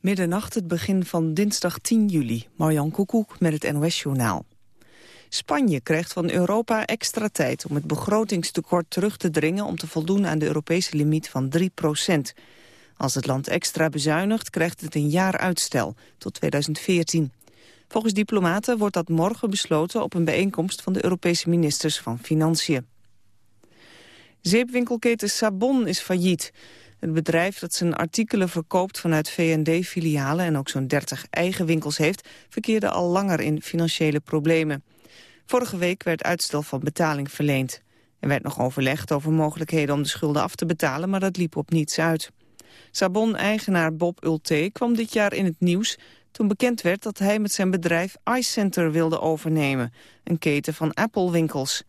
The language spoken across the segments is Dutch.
Middernacht, het begin van dinsdag 10 juli. Marjan Koekoek met het NOS-journaal. Spanje krijgt van Europa extra tijd om het begrotingstekort terug te dringen... om te voldoen aan de Europese limiet van 3 procent. Als het land extra bezuinigt, krijgt het een jaar uitstel, tot 2014. Volgens diplomaten wordt dat morgen besloten op een bijeenkomst... van de Europese ministers van Financiën. Zeepwinkelketen Sabon is failliet. Het bedrijf dat zijn artikelen verkoopt vanuit V&D-filialen... en ook zo'n 30 eigen winkels heeft... verkeerde al langer in financiële problemen. Vorige week werd uitstel van betaling verleend. Er werd nog overlegd over mogelijkheden om de schulden af te betalen... maar dat liep op niets uit. Sabon-eigenaar Bob Ulte kwam dit jaar in het nieuws... toen bekend werd dat hij met zijn bedrijf iCenter wilde overnemen... een keten van Apple-winkels...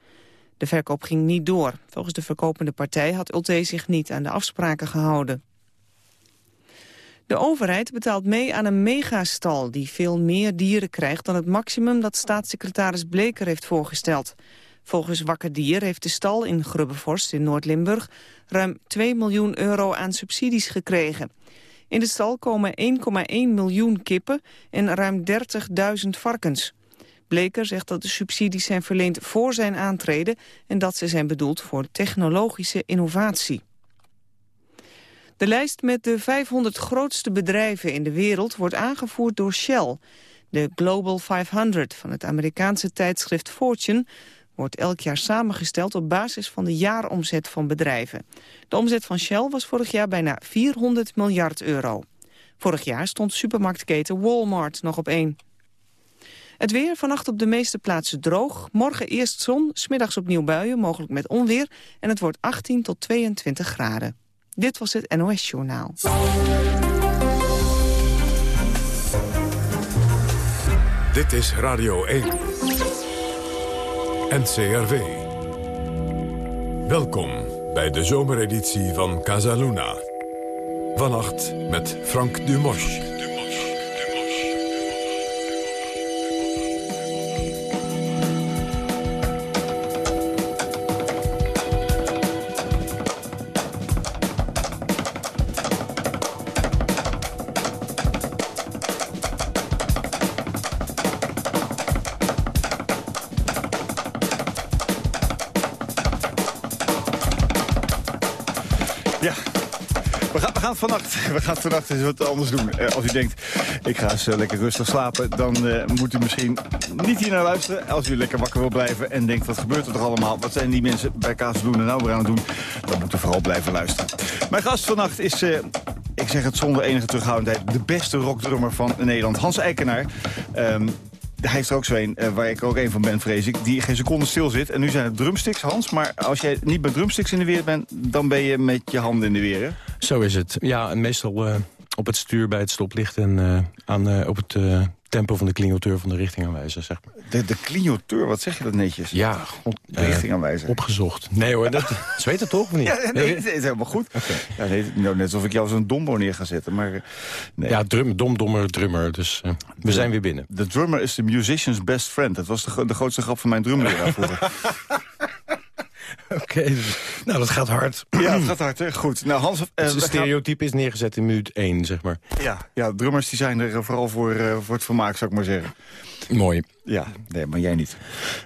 De verkoop ging niet door. Volgens de verkopende partij had Ulte zich niet aan de afspraken gehouden. De overheid betaalt mee aan een megastal die veel meer dieren krijgt dan het maximum dat staatssecretaris Bleker heeft voorgesteld. Volgens Wakker Dier heeft de stal in Grubbevorst in Noord-Limburg ruim 2 miljoen euro aan subsidies gekregen. In de stal komen 1,1 miljoen kippen en ruim 30.000 varkens. Bleker zegt dat de subsidies zijn verleend voor zijn aantreden... en dat ze zijn bedoeld voor technologische innovatie. De lijst met de 500 grootste bedrijven in de wereld wordt aangevoerd door Shell. De Global 500 van het Amerikaanse tijdschrift Fortune wordt elk jaar samengesteld op basis van de jaaromzet van bedrijven. De omzet van Shell was vorig jaar bijna 400 miljard euro. Vorig jaar stond supermarktketen Walmart nog op één. Het weer vannacht op de meeste plaatsen droog. Morgen eerst zon, smiddags opnieuw buien, mogelijk met onweer. En het wordt 18 tot 22 graden. Dit was het NOS Journaal. Dit is Radio 1. NCRV. Welkom bij de zomereditie van Casaluna. Vannacht met Frank Dumosch. we gaan vannacht eens wat anders doen. Eh, als u denkt, ik ga eens eh, lekker rustig slapen... dan uh, moet u misschien niet hier naar luisteren. Als u lekker wakker wil blijven en denkt, wat gebeurt er toch allemaal? Wat zijn die mensen bij Kaas doen en nou weer aan het doen? Dan moet u vooral blijven luisteren. Mijn gast vannacht is... ik zeg het zonder enige terughoudendheid, de beste rockdrummer van Nederland, Hans Eikenaar. Um, hij heeft er ook zo een, waar ik ook een van ben, vrees ik, die geen seconde stil zit. En nu zijn het drumsticks, Hans. Maar als jij niet met drumsticks in de weer bent, dan ben je met je handen in de weer, Zo is het. Ja, meestal uh, op het stuur bij het stoplicht en uh, aan, op het tempo van de clignoteur van de richtingaanwijzer, zeg maar. De, de clignoteur, wat zeg je dat netjes? Ja, god, de richtingaanwijzer. Opgezocht. Nee hoor, dat, ze weet het toch of niet? Ja, nee, het is helemaal goed. Okay. Ja, nee, nou, net alsof ik jou zo'n dombo neer ga zetten. Maar, nee. Ja, drum, dom, dommer, drummer. Dus uh, we de, zijn weer binnen. De drummer is de musician's best friend. Dat was de, de grootste grap van mijn drumleraar vroeger. Oké, nou dat gaat hard. Ja, het gaat hard, hè? Goed. Nou, Hans, uh, dus de stereotype is neergezet in minuut 1, zeg maar. Ja, ja drummers die zijn er vooral voor, uh, voor het vermaak, zou ik maar zeggen. Mooi. Ja, nee, maar jij niet.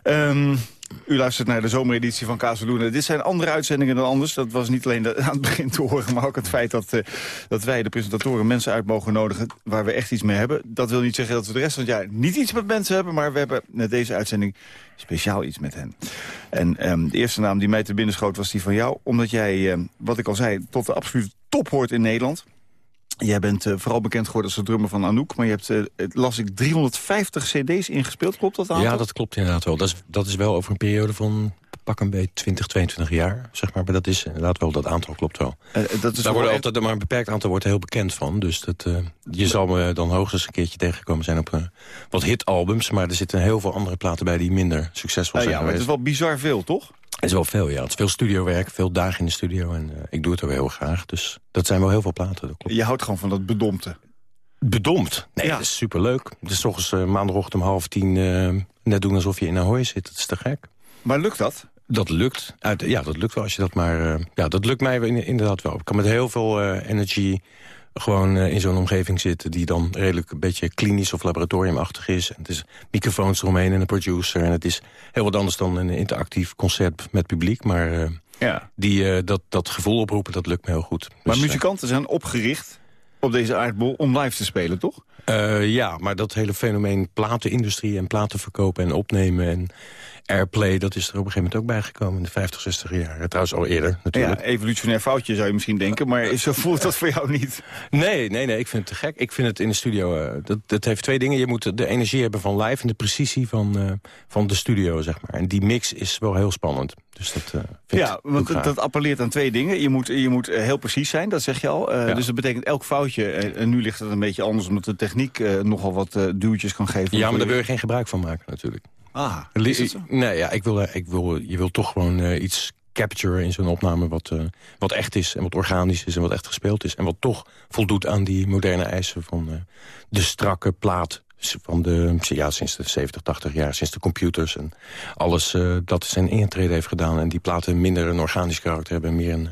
Um, u luistert naar de zomereditie van Kazeluna. Dit zijn andere uitzendingen dan anders. Dat was niet alleen aan het begin te horen, maar ook het feit dat, uh, dat wij, de presentatoren, mensen uit mogen nodigen waar we echt iets mee hebben. Dat wil niet zeggen dat we de rest van het jaar niet iets met mensen hebben, maar we hebben met deze uitzending speciaal iets met hen. En um, de eerste naam die mij te binnen schoot was die van jou, omdat jij, um, wat ik al zei, tot de absolute top hoort in Nederland. Jij bent uh, vooral bekend geworden als de drummer van Anouk. Maar je hebt, uh, las ik, 350 cd's ingespeeld. Klopt dat aantal? Ja, dat klopt inderdaad wel. Dat is, dat is wel over een periode van pak een beetje 20, 22 jaar. Zeg maar. maar dat is inderdaad wel, dat aantal klopt wel. Uh, dat is Daar wordt altijd maar een beperkt aantal wordt heel bekend van. Dus dat, je zal me dan hoogstens een keertje tegengekomen zijn op wat hitalbums. Maar er zitten heel veel andere platen bij die minder succesvol zijn. Ja, maar het is wel bizar veel, toch? Het is wel veel, ja. Het is veel studiowerk, veel dagen in de studio. En uh, ik doe het ook heel graag. Dus dat zijn wel heel veel platen. Dat Je houdt gewoon van dat bedompte. Bedompt? Nee, ja. dat is superleuk. Is toch uh, maandagochtend om half tien uh, net doen alsof je in Ahoy zit. Dat is te gek. Maar lukt dat? Dat lukt. ja, dat lukt wel als je dat maar... ja, dat lukt mij inderdaad wel. Ik kan met heel veel energie gewoon in zo'n omgeving zitten... die dan redelijk een beetje klinisch of laboratoriumachtig is. En het is microfoons eromheen en een producer. En het is heel wat anders dan een interactief concert met publiek. Maar ja. die, dat, dat gevoel oproepen, dat lukt me heel goed. Maar dus, muzikanten zijn opgericht op deze aardbol om live te spelen, toch? ja, maar dat hele fenomeen platenindustrie en platen verkopen en opnemen... en airplay, dat is er op een gegeven moment ook bijgekomen in de 50, 60 jaar. Trouwens al eerder natuurlijk. Ja, evolutionair foutje zou je misschien denken, maar zo voelt dat voor jou niet. Nee, nee, nee, ik vind het te gek. Ik vind het in de studio, uh, dat, dat heeft twee dingen. Je moet de energie hebben van live en de precisie van, uh, van de studio, zeg maar. En die mix is wel heel spannend. Dus dat uh, vind ja, want dat, appelleert aan twee dingen. Je moet, je moet heel precies zijn, dat zeg je al. Ja. Dus dat betekent elk foutje, en nu ligt het een beetje anders... omdat de techniek nogal wat duwtjes kan geven. Ja, maar daar wil je geen gebruik van maken natuurlijk. Ah, is het zo? Nee, ja, ik wil, eh, ik wil, je wil toch gewoon uh, iets capture in zo'n opname wat, uh, wat echt is en wat organisch is en wat echt gespeeld is. En wat toch voldoet aan die moderne eisen van uh, de strakke plaat van de, ja, sinds de 70, 80 jaar, sinds de computers en alles uh, dat zijn intrede heeft gedaan. En die platen minder een organisch karakter hebben, meer een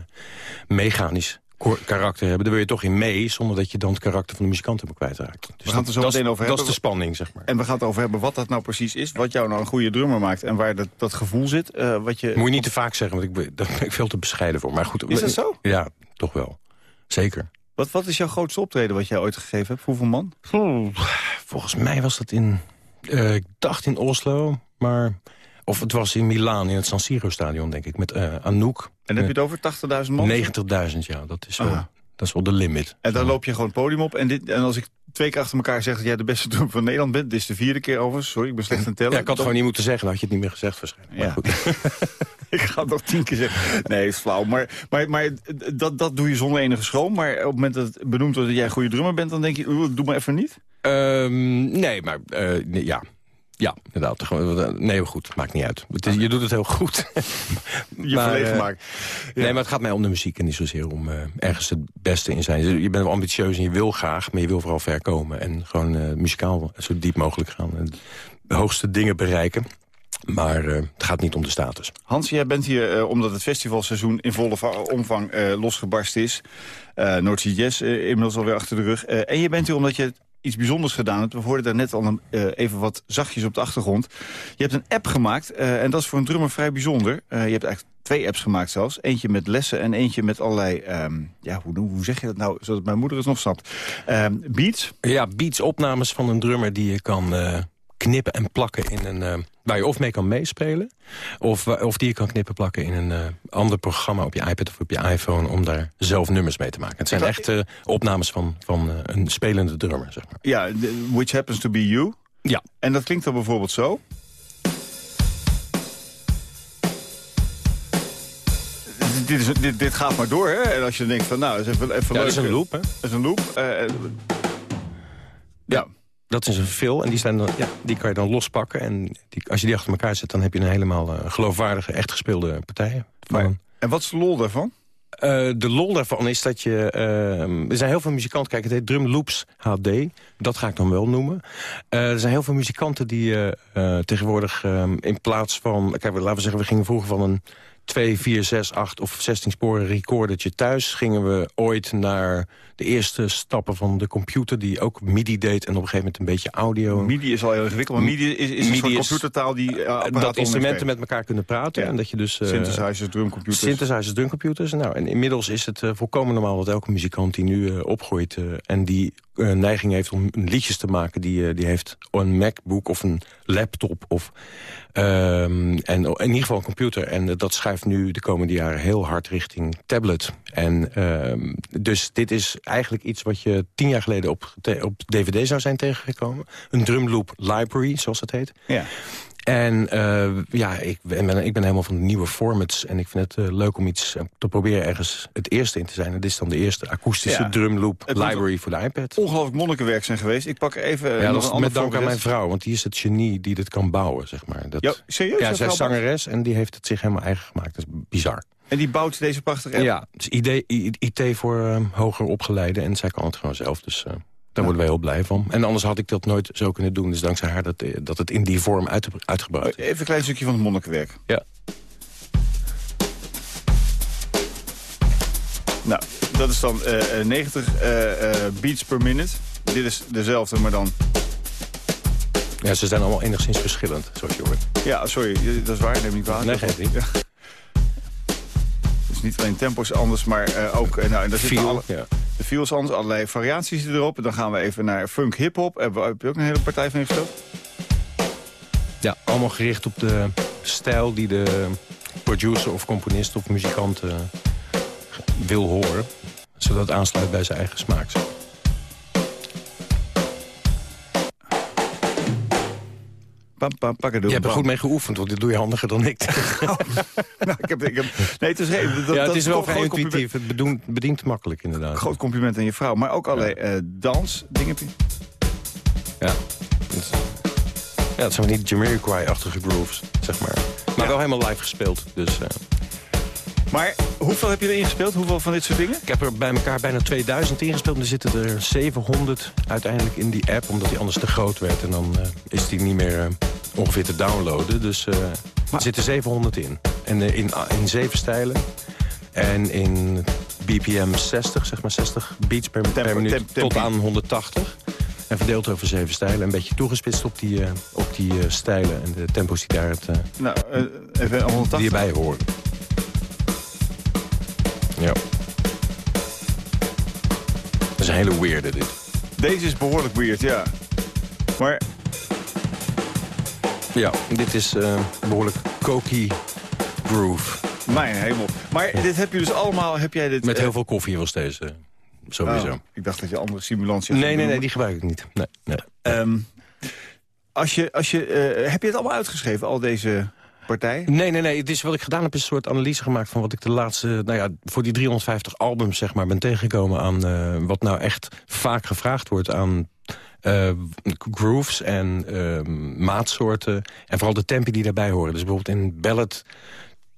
mechanisch karakter hebben. Daar wil je toch in mee, zonder dat je dan het karakter van de muzikant helemaal kwijtraakt. Dus we gaan het er zo meteen over hebben. Dat is de spanning, zeg maar. En we gaan het over hebben wat dat nou precies is. Wat jou nou een goede drummer maakt en waar dat, dat gevoel zit. Uh, wat je... Moet je niet te vaak zeggen, want ik, daar ben ik veel te bescheiden voor. Maar goed, is dat zo? Ja, toch wel. Zeker. Wat, wat is jouw grootste optreden wat jij ooit gegeven hebt? Hoeveel man? volgens mij was dat in... Uh, ik dacht in Oslo, maar... Of het was in Milaan, in het San Siro-stadion, denk ik, met uh, Anouk. En heb je het over 80.000 man? 90.000, ja. Dat is, wel, dat is wel de limit. En dan loop je gewoon het podium op. En, dit, en als ik twee keer achter elkaar zeg dat jij de beste drummer van Nederland bent... dit is de vierde keer over. Sorry, ik ben slecht aan tellen. Ja, ik had het gewoon niet moeten zeggen. Dan had je het niet meer gezegd waarschijnlijk. Ja. goed. ik ga het nog tien keer zeggen. Nee, is flauw. Maar, maar, maar dat, dat doe je zonder enige schroom. Maar op het moment dat het benoemd wordt dat jij een goede drummer bent... dan denk je, doe maar even niet. Um, nee, maar uh, ja, ja, inderdaad. Nee, goed, maakt niet uit. Het is, je doet het heel goed. je maar, verlegen uh, maakt. Ja. Nee, maar het gaat mij om de muziek en niet zozeer om uh, ergens het beste in zijn. Je bent wel ambitieus en je wil graag, maar je wil vooral ver komen. En gewoon uh, muzikaal zo diep mogelijk gaan. En de hoogste dingen bereiken. Maar uh, het gaat niet om de status. Hans, jij bent hier uh, omdat het festivalseizoen in volle omvang uh, losgebarst is. Noordzee Jazz inmiddels alweer achter de rug. en je bent hier omdat je iets bijzonders gedaan. We hoorden daar net al een, uh, even wat zachtjes op de achtergrond. Je hebt een app gemaakt uh, en dat is voor een drummer vrij bijzonder. Uh, je hebt eigenlijk twee apps gemaakt zelfs. Eentje met lessen en eentje met allerlei... Um, ja, hoe, hoe zeg je dat nou, zodat mijn moeder het nog snapt? Um, beats? Ja, beats, opnames van een drummer die je kan knippen en plakken in een... Uh, waar je of mee kan meespelen... of, of die je kan knippen plakken in een uh, ander programma op je iPad of op je iPhone... om daar zelf nummers mee te maken. Het zijn echt uh, opnames van, van een spelende drummer, zeg maar. Ja, which happens to be you. Ja. En dat klinkt dan bijvoorbeeld zo... Dit, is, dit, dit, gaat maar door, hè? En als je denkt van, nou, is even, even ja, leuk. dat is een loop, hè? Dat is een loop. ja. Dat is een fill en die, zijn dan, ja, die kan je dan lospakken. En die, als je die achter elkaar zet, dan heb je een helemaal uh, geloofwaardige, echt gespeelde partij. Maar, en wat is de lol daarvan? Uh, de lol daarvan is dat je... Uh, er zijn heel veel muzikanten... Kijk, het heet Drum Loops HD. Dat ga ik dan wel noemen. Uh, er zijn heel veel muzikanten die tegenwoordig ehm, in plaats van... Kijk, laten we zeggen, we gingen vroeger van een 2, 4, 6, 8 of 16 sporen recordertje thuis... gingen we ooit naar de eerste stappen van de computer... die ook MIDI deed en op een gegeven moment een beetje audio. MIDI is al heel ingewikkeld, maar MIDI is, is een soort computertaal... die uh, Dat instrumenten met elkaar kunnen praten. En dat je dus, uh, synthesizers, drumcomputers. Synthesizers, drumcomputers. Nou, en inmiddels is het uh, volkomen normaal dat elke muzikant die nu opgroeit... en die neiging heeft om liedjes te maken... die, die heeft een MacBook of een laptop of... Um, en in ieder geval een computer. En dat schuift nu de komende jaren heel hard richting tablet. En um, dus dit is eigenlijk iets wat je tien jaar geleden op, op DVD zou zijn tegengekomen. Een drumloop library, zoals dat heet. Ja. En uh, ja, ik ben, ik ben helemaal van de nieuwe formats. En ik vind het uh, leuk om iets uh, te proberen ergens het eerste in te zijn. En dit is dan de eerste akoestische ja. drumloop library voor de iPad. Ongelooflijk monnikenwerk zijn geweest. Ik pak even ja, dat is met dank aan mijn vrouw. Want die is het genie die dit kan bouwen, zeg maar. Dat, ja, serieus? Ja, zij is zangeres en die heeft het zich helemaal eigen gemaakt. Dat is bizar. En die bouwt deze prachtige app? Ja, dus IT, IT voor hoger opgeleide. En zij kan het gewoon zelf, dus... Daar worden wij heel blij van. En anders had ik dat nooit zo kunnen doen. Dus dankzij haar dat, eh, dat het in die vorm uit, uitgebracht Even een klein stukje van het monnikenwerk. Ja. Nou, dat is dan 90 beats per minute. Dit is dezelfde, maar dan... Ja, ze zijn allemaal enigszins verschillend, zoals je hoort. Ja, sorry, dat is waar, neem niet waar. Nee, niet. Ja. Dus niet alleen tempo's anders, maar ook... nou, daar zitten alle, ja. De feels anders, allerlei variaties erop. En dan gaan we even naar funk hip-hop. Heb je ook een hele partij van gespeeld? Ja, allemaal gericht op de stijl die de producer of componist of muzikant wil horen. Zodat het aansluit bij zijn eigen smaak. Pam, pam, je hebt er goed mee geoefend, want dit doe je handiger dan ik. nou, ik heb, ik heb, nee, het is, dat, ja, het is wel vrij intuïtief. Het bedient, bedient makkelijk, inderdaad. Groot compliment aan je vrouw. Maar ook allerlei ja. uh, dans, dingen. Ja. Ja, het zijn niet Jamiroquai-achtige grooves, zeg maar. Maar wel helemaal live gespeeld, dus... Uh... Maar hoeveel heb je erin gespeeld? Hoeveel van dit soort dingen? Ik heb er bij elkaar bijna 2000 ingespeeld. En er zitten er 700 uiteindelijk in die app, omdat die anders te groot werd. En dan uh, is die niet meer uh, ongeveer te downloaden. Dus uh, er zitten 700 in. En in, in zeven stijlen. En in BPM 60, zeg maar 60 beats per, per minuut, tot aan 180. En verdeeld over zeven stijlen. Een beetje toegespitst op die, op die stijlen en de tempos die daar het, nou, even 180. die erbij horen. Een hele weirde, dit. Deze is behoorlijk weird, ja. Maar... Ja, dit is behoorlijk coky groove. Mijn hemel. Maar dit heb je dus allemaal... Heb jij dit, Met heel veel koffie was deze sowieso. Oh, ik dacht dat je andere simulanties Nee, nee, nee, die gebruik ik niet. Nee, nee. Um, als je, als je, uh, heb je het allemaal uitgeschreven, al deze partij? Nee, nee, nee. Het is wat ik gedaan heb, is een soort analyse gemaakt... van wat ik de laatste, nou ja, voor die 350 albums, zeg maar, ben tegengekomen aan... Uh, wat nou echt vaak gevraagd wordt aan uh, grooves en uh, maatsoorten. En vooral de tempi die daarbij horen. Dus bijvoorbeeld in ballad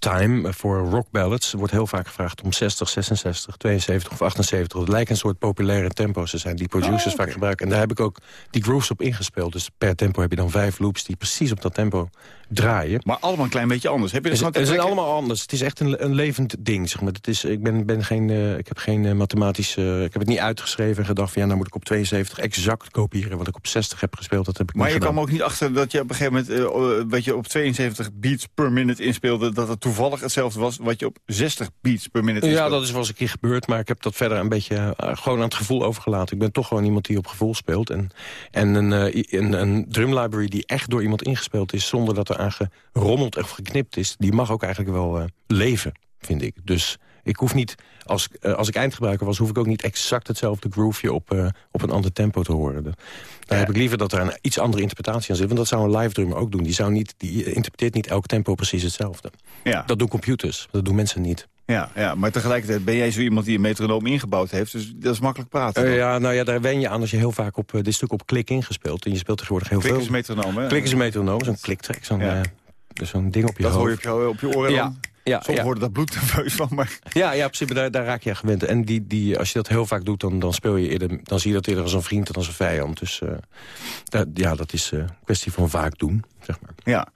time voor rock ballads wordt heel vaak gevraagd om 60, 66, 72 of 78. Het lijkt een soort populaire tempo's te zijn die producers oh, vaak gebruiken. En daar heb ik ook die grooves op ingespeeld. Dus per tempo heb je dan vijf loops die precies op dat tempo draaien. Maar allemaal een klein beetje anders. Heb je dus het, zijn allemaal anders. Het is echt een, een levend ding. Zeg maar. het is, ik, ben, ben geen, uh, ik heb geen uh, mathematische... ik heb het niet uitgeschreven en gedacht van ja, nou moet ik op 72 exact kopiëren wat ik op 60 heb gespeeld. Dat heb ik maar je kwam ook niet achter dat je op een gegeven moment uh, wat je op 72 beats per minute inspeelde, dat het toevallig hetzelfde was wat je op 60 beats per minute inspeelde. Ja, dat is wel eens een keer gebeurd, maar ik heb dat verder een beetje gewoon aan het gevoel overgelaten. Ik ben toch gewoon iemand die op gevoel speelt. En, en een, een, een drum library die echt door iemand ingespeeld is zonder dat er aan gerommeld of geknipt is... die mag ook eigenlijk wel uh, leven, vind ik. Dus ik hoef niet, als, uh, als ik eindgebruiker was... hoef ik ook niet exact hetzelfde grooveje op, uh, op een ander tempo te horen. Daar ja. heb ik liever dat er een iets andere interpretatie aan zit. Want dat zou een live drummer ook doen. Die, zou niet, die interpreteert niet elk tempo precies hetzelfde. Ja. Dat doen computers, dat doen mensen niet. Ja, ja, maar tegelijkertijd ben jij zo iemand die een metronoom ingebouwd heeft. Dus dat is makkelijk praten. Uh, ja, nou ja, daar wen je aan als je heel vaak op dit stuk op klik ingespeeld. En je speelt tegenwoordig heel klik veel. Klik is metronoom, hè? Klik is een metronoom, zo'n kliktrek. Zo'n ja. Dus zo'n ding op je dat hoofd. Dat hoor je op je, op je oren ja. Ja, Soms ja. worden dat bloednerveus van, maar... Ja, ja precies, daar, daar raak je aan gewend. En die, die, als je dat heel vaak doet, dan, dan, speel je eerder, dan zie je dat eerder als een vriend dan als een vijand. Dus uh, dat, ja, dat is een kwestie van vaak doen, zeg maar. Ja.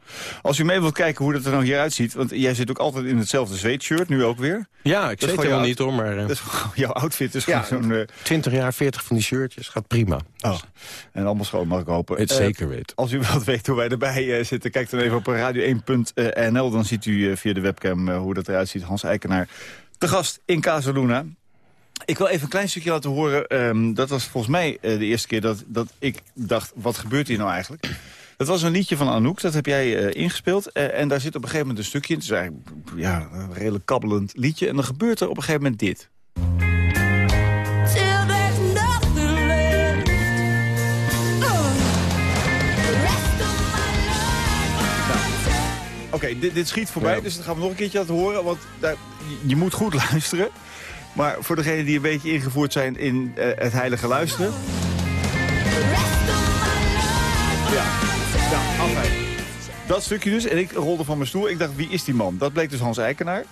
Als u mee wilt kijken hoe dat er nou hier uitziet... want jij zit ook altijd in hetzelfde zweetshirt, nu ook weer. Ja, ik weet helemaal niet hoor, maar... Uh, is jouw outfit is ja, gewoon zo'n... Uh... 20 jaar, 40 van die shirtjes, gaat prima. Oh. En allemaal schoon mag ik hopen. Het zeker weten. Als u wilt weten hoe wij erbij zitten, kijk dan even op radio1.nl. Dan ziet u via de webcam hoe dat eruit ziet. Hans Eikenaar te gast in Casaluna. Ik wil even een klein stukje laten horen. Um, dat was volgens mij uh, de eerste keer dat, dat ik dacht, wat gebeurt hier nou eigenlijk? Dat was een liedje van Anouk, dat heb jij uh, ingespeeld. Uh, en daar zit op een gegeven moment een stukje in. Het is eigenlijk ja, een redelijk kabbelend liedje. En dan gebeurt er op een gegeven moment dit. Oké, okay, dit, dit, schiet voorbij, ja. dus dat gaan we nog een keertje laten horen. Want daar, je moet goed luisteren. Maar voor degenen die een beetje ingevoerd zijn in uh, het heilige luisteren... Ja, nou, afijn. Dat stukje dus. En ik rolde van mijn stoel. Ik dacht, wie is die man? Dat bleek dus Hans Eikenaar.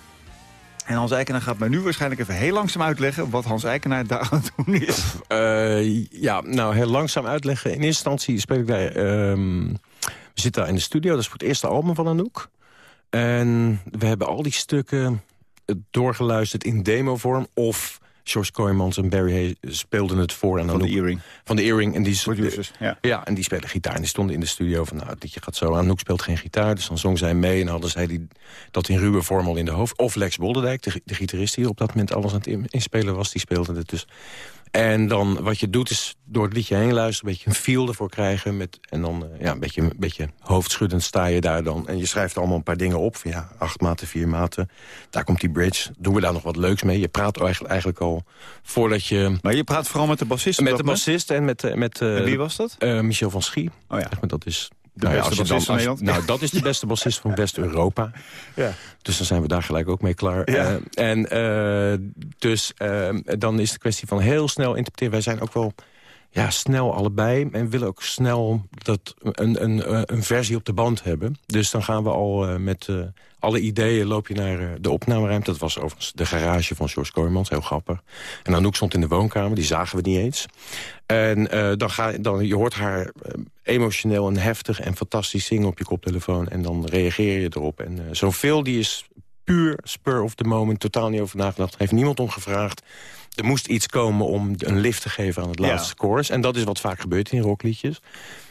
En Hans Eikenaar gaat mij nu waarschijnlijk even heel langzaam uitleggen... wat Hans Eikenaar daar aan het doen is. Uh, ja, nou, heel langzaam uitleggen. In eerste instantie speel ik bij... Uh, we zitten daar in de studio, dat is voor het eerste album van Anouk. En we hebben al die stukken doorgeluisterd in demovorm... of George Kooijmans en Barry Hay speelden het voor. En van de Earring. Van de Earring. En die, Producers, ja. ja. en die spelen gitaar. En die stonden in de studio van, nou, het liedje gaat zo. Anouk speelt geen gitaar, dus dan zong zij mee. En hadden zij die, dat in ruwe vorm al in de hoofd. Of Lex Bolderdijk, de, de gitarist die op dat moment alles aan het inspelen was... die speelde het dus. En dan wat je doet is door het liedje heen luisteren... een beetje een feel ervoor krijgen. Met, en dan uh, ja, een, beetje, een beetje hoofdschuddend sta je daar dan. En je schrijft allemaal een paar dingen op. Van, ja, acht maten, vier maten. Daar komt die bridge. Doen we daar nog wat leuks mee? Je praat eigenlijk, eigenlijk al voordat je... Maar je praat vooral met de bassist? Met de bassist en met... met uh, en wie was dat? Uh, Michel van Schie. Oh ja. Dat is de nou, beste bassist van Nederland? Nou, dat is de beste bassist van West-Europa. Ja. Dus dan zijn we daar gelijk ook mee klaar. Ja. Uh, en uh, dus uh, dan is de kwestie van heel snel interpreteren. Wij zijn ook wel ja, snel allebei. En willen ook snel dat een, een, een versie op de band hebben. Dus dan gaan we al met alle ideeën loop je naar de opnameruimte. Dat was overigens de garage van George Kooijmans, heel grappig. En Anouk stond in de woonkamer, die zagen we niet eens. En uh, dan ga, dan, je hoort haar uh, emotioneel en heftig en fantastisch zingen op je koptelefoon. En dan reageer je erop. En uh, zoveel die is puur spur of the moment, totaal niet over nagedacht. heeft niemand om gevraagd. Er moest iets komen om een lift te geven aan het laatste ja. chorus. En dat is wat vaak gebeurt in rockliedjes.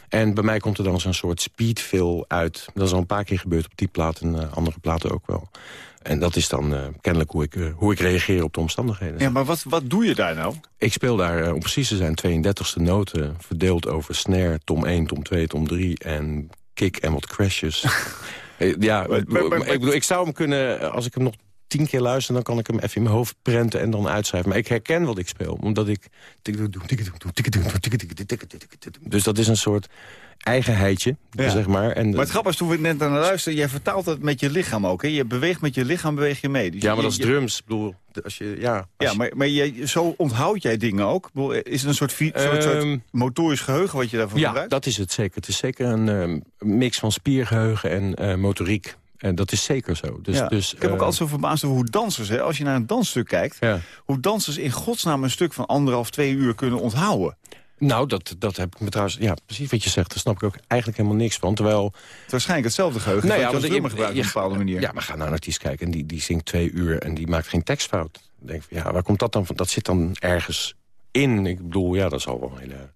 En bij mij komt er dan zo'n soort speedfill uit. Dat is al een paar keer gebeurd op die plaat en uh, andere platen ook wel. En dat is dan uh, kennelijk hoe ik, uh, hoe ik reageer op de omstandigheden. Ja, maar wat, wat doe je daar nou? Ik speel daar, om precies te zijn, 32e noten... verdeeld over snare, tom 1, tom 2, tom 3 en kick en wat crashes. ja, maar, maar, maar, ik, bedoel, ik zou hem kunnen, als ik hem nog tien keer luister... dan kan ik hem even in mijn hoofd prenten en dan uitschrijven. Maar ik herken wat ik speel, omdat ik... Dus dat is een soort eigenheidje, ja. zeg maar. En maar het grappige is, toen we net naar luisteren... jij vertaalt het met je lichaam ook, hè? Je beweegt met je lichaam, beweeg je mee. Dus ja, maar dat is drums. Bedoel, als je, ja, als ja, maar, maar je, zo onthoud jij dingen ook? Is het een soort, soort, um, soort, motorisch geheugen wat je daarvan ja, gebruikt? Ja, dat is het zeker. Het is zeker een uh, mix van spiergeheugen en uh, motoriek. En dat is zeker zo. Dus, ja. dus, ik heb ook altijd zo verbaasd over hoe dansers, hè, als je naar een dansstuk kijkt... Ja. hoe dansers in godsnaam een stuk van anderhalf, twee uur kunnen onthouden. Nou, dat, dat heb ik me trouwens... Ja, precies wat je zegt, daar snap ik ook eigenlijk helemaal niks van. Terwijl... Het is waarschijnlijk hetzelfde geheugen nou ja, als gebruikt op een bepaalde manier. Ja, maar ga naar een artiest kijken en die, die zingt twee uur... en die maakt geen tekstfout. Dan denk ik, ja, waar komt dat dan van? Dat zit dan ergens in. Ik bedoel, ja, dat is al wel een hele,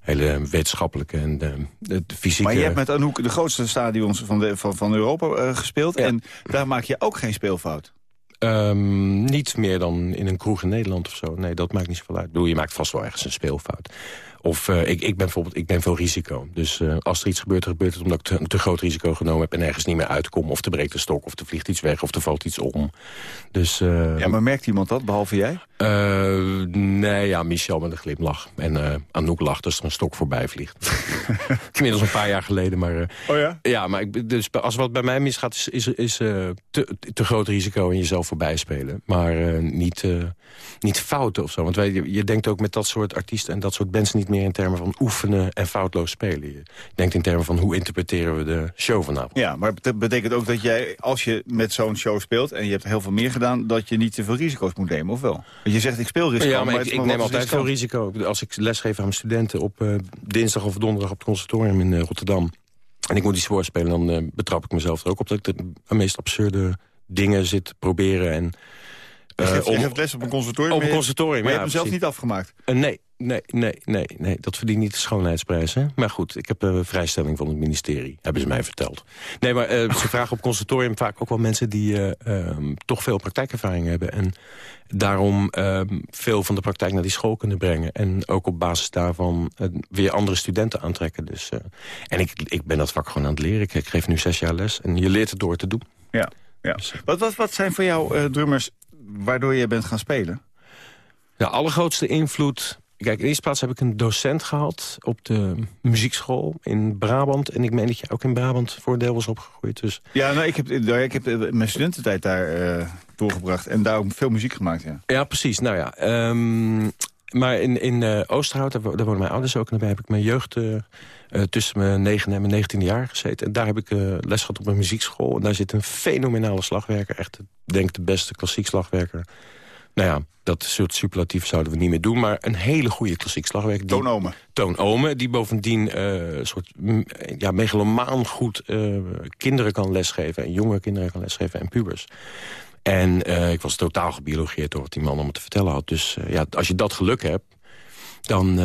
hele wetenschappelijke en de, de, de fysieke... Maar je hebt met Anouk de grootste stadions van, de, van, van Europa uh, gespeeld... Ja. en daar maak je ook geen speelfout. Um, niet meer dan in een kroeg in Nederland of zo. Nee, dat maakt niet zoveel uit. Ik bedoel, je maakt vast wel ergens een speelfout. Of uh, ik, ik ben bijvoorbeeld ik ben veel risico. Dus uh, als er iets gebeurt, dan gebeurt het omdat ik te, te, groot risico genomen heb... en ergens niet meer uitkom. Of er breekt een stok, of er vliegt iets weg, of er valt iets om. Dus, uh, ja, maar merkt iemand dat, behalve jij? Nee, ja, Michel met een glimlach. En Anouk lacht als er een stok voorbij vliegt. Inmiddels een paar jaar geleden, maar... oh ja? Ja, maar ik, dus als wat bij mij misgaat, is, is, is te, te groot risico in jezelf voorbij spelen. Maar niet, niet fouten of zo. Want wij, je, je denkt ook met dat soort artiesten en dat soort bands niet meer in termen van oefenen en foutloos spelen. Je denkt in termen van hoe interpreteren we de show vanavond. Ja, maar dat betekent ook dat jij, als je met zo'n show speelt... en je hebt heel veel meer gedaan, dat je niet te veel risico's moet nemen, of wel? Je zegt, ik speel risico, ja, maar, maar ik, ik neem altijd veel risico. Als ik lesgeef aan mijn studenten op uh, dinsdag of donderdag op het conservatorium in uh, Rotterdam... en ik moet iets voorspelen, dan uh, betrap ik mezelf er ook op... dat ik de meest absurde dingen zit proberen en... Je geeft, je geeft les op een conservatorium, op een conservatorium maar je, ja, hebt hem zelf niet afgemaakt? nee, Nee, nee, nee, nee, dat verdient niet de schoonheidsprijs. Hè? Maar goed, ik heb een vrijstelling van het ministerie, hebben ze mij verteld. Nee, maar uh, ze vragen op consultorium vaak ook wel mensen die uh, um, toch veel praktijkervaring hebben. En daarom um, veel van de praktijk naar die school kunnen brengen. En ook op basis daarvan weer andere studenten aantrekken. Dus, en ik, ik ben dat vak gewoon aan het leren. Ik, ik geef nu zes jaar les en je leert het door te doen. Ja, ja. Dus, wat, wat, wat zijn voor jou drummers waardoor je bent gaan spelen? De allergrootste invloed Kijk, in eerste plaats heb ik een docent gehad op de muziekschool in Brabant. En ik meen dat je ook in Brabant voor een deel was opgegroeid. Dus... Ja, nou, ik, heb, ik heb mijn studententijd daar uh, doorgebracht en daar ook veel muziek gemaakt. Ja, ja precies. Nou ja, um, maar in, in uh, Oosterhout, daar, daar wonen mijn ouders ook. En daarbij heb ik mijn jeugd uh, tussen mijn 9 en mijn 19 jaar gezeten. En daar heb ik les gehad op een muziekschool. En daar zit een fenomenale slagwerker. Echt, denk de beste klassiek slagwerker nou ja, dat soort superlatief zouden we niet meer doen. Maar een hele goede klassiek slagwerker. Toon Ome. Toon Ome, die bovendien uh, soort ja, megalomaan goed uh, kinderen kan lesgeven. En jonge kinderen kan lesgeven en pubers. En ik was totaal gebiologeerd door wat die man allemaal te vertellen had. Dus ja, als je dat geluk hebt, dan...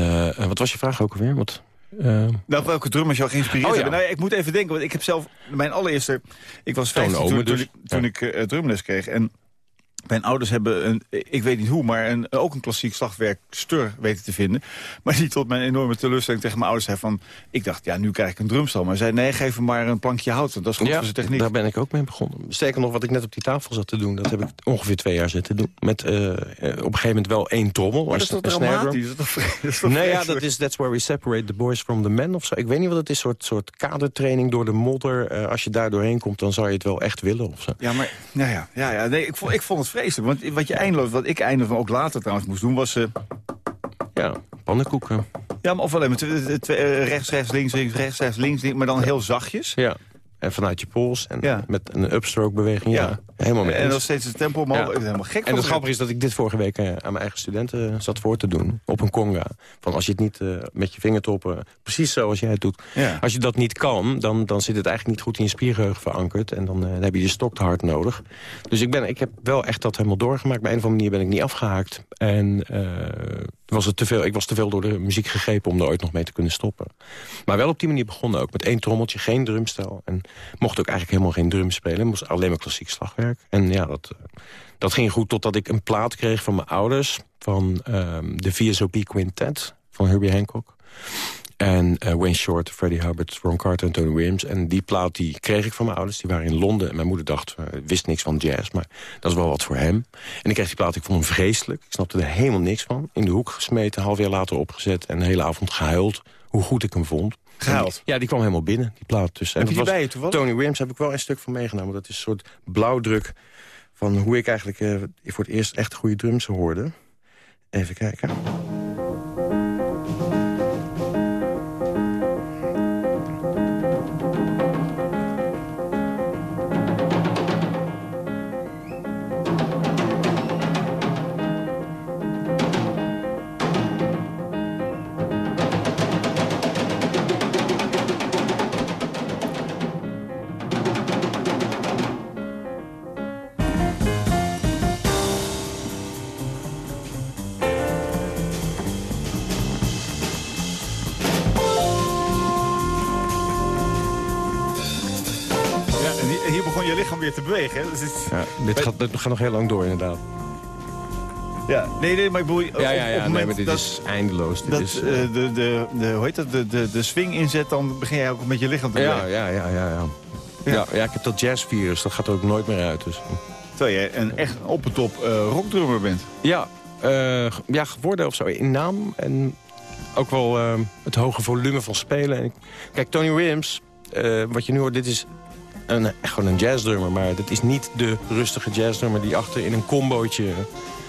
wat was je vraag ook alweer? Wat, uh, nou, welke drummers jou geïnspireerd oh, hebben? Nou, ik moet even denken, want ik heb zelf mijn allereerste... Ik was 15 toen, toen, dus. ik, toen ik uh, drumles kreeg. En mijn ouders hebben, een, ik weet niet hoe, maar een, ook een klassiek slagwerk stur weten te vinden. Maar die tot mijn enorme teleurstelling tegen mijn ouders zei van... ik dacht, ja, nu krijg ik een drumstal. Maar zei, nee, geef hem maar een plankje hout. Dat is goed ja, voor zijn techniek. daar ben ik ook mee begonnen. Sterker nog, wat ik net op die tafel zat te doen... dat heb ik ongeveer twee jaar zitten doen. Met uh, op een gegeven moment wel één trommel. Maar dat is toch dramatisch? Dat is nee, ja, dat is That's where we separate the boys from the men of zo. Ik weet niet wat het is, soort, soort kadertraining door de modder. Uh, als je daar doorheen komt, dan zou je het wel echt willen of zo. Ja, maar ja, ja, ja, ja nee, ik, vond, ik vond het vreselijk. Want wat je eindeloos, wat ik eindeloos ook later trouwens moest doen, was... Uh... Ja, pannenkoeken. Ja, maar of alleen maar rechts, rechts, links, links, rechts, rechts, links, links, maar dan heel zachtjes. Ja. En vanuit je pols en met een upstroke beweging. Ja, helemaal mee En dan steeds het tempo omhoog. Ja. Helemaal gek en het grappige is dat ik dit vorige week eh, aan mijn eigen studenten eh, zat voor te doen. Op een conga. Van als je het niet uh, met je vingertoppen, precies zoals jij het doet. Als je dat niet kan, dan, dan zit het eigenlijk niet goed in je spiergeheugen verankerd. En dan, heb je je stok te hard nodig. Dus ik, ben, ik heb wel echt dat helemaal doorgemaakt. Op een of andere manier ben ik niet afgehaakt. En was het te veel, ik was te veel door de muziek gegrepen om er ooit nog mee te kunnen stoppen. Maar wel op die manier begonnen ook. Met één trommeltje, geen drumstel. En mocht ook eigenlijk helemaal geen drum spelen. Moest alleen maar klassiek slagwerk. En ja, dat, eh, dat ging goed totdat ik een plaat kreeg van mijn ouders. Van um, de VSOP Quintet van Herbie Hancock. En uh, Wayne Short, Freddie Hubbard, Ron Carter en Tony Williams. En die plaat die kreeg ik van mijn ouders. Die waren in Londen. En mijn moeder dacht, uh, wist niks van jazz. Maar dat is wel wat voor hem. En ik kreeg die plaat, ik vond hem vreselijk. Ik snapte er helemaal niks van. In de hoek gesmeten, half jaar later opgezet. En de hele avond gehuild. Hoe goed ik hem vond. Gehaald? ja, die kwam helemaal binnen, die plaat. Dus, heb je die bij je Tony Williams heb ik wel een stuk van meegenomen. Dat is een soort blauwdruk van hoe ik eigenlijk uh, voor het eerst echt goede drums hoorde. Even kijken. Te bewegen. Dus ja, dit, gaat, dit gaat nog heel lang door, inderdaad. Ja, nee, nee, maar ik bedoel... Ja, ja, ja, nee, maar dit is eindeloos. Dit dat, is, uh, de, de, de, hoe heet dat, de, de, de swing inzet, dan begin jij ook met je lichaam te bewegen. Ja, ja, ja, ja, ja. Ja, ja, ik heb dat jazzvirus, dat gaat er ook nooit meer uit. Dus. Terwijl jij een echt op en top uh, rockdrummer bent. Ja, uh, ja, geworden of zo, in naam. En ook wel het hoge volume van spelen. En, kijk, Tony Williams, wat je nu hoort, dit is een, gewoon een jazzdrummer. Maar dat is niet de rustige jazzdrummer die achter in een combootje...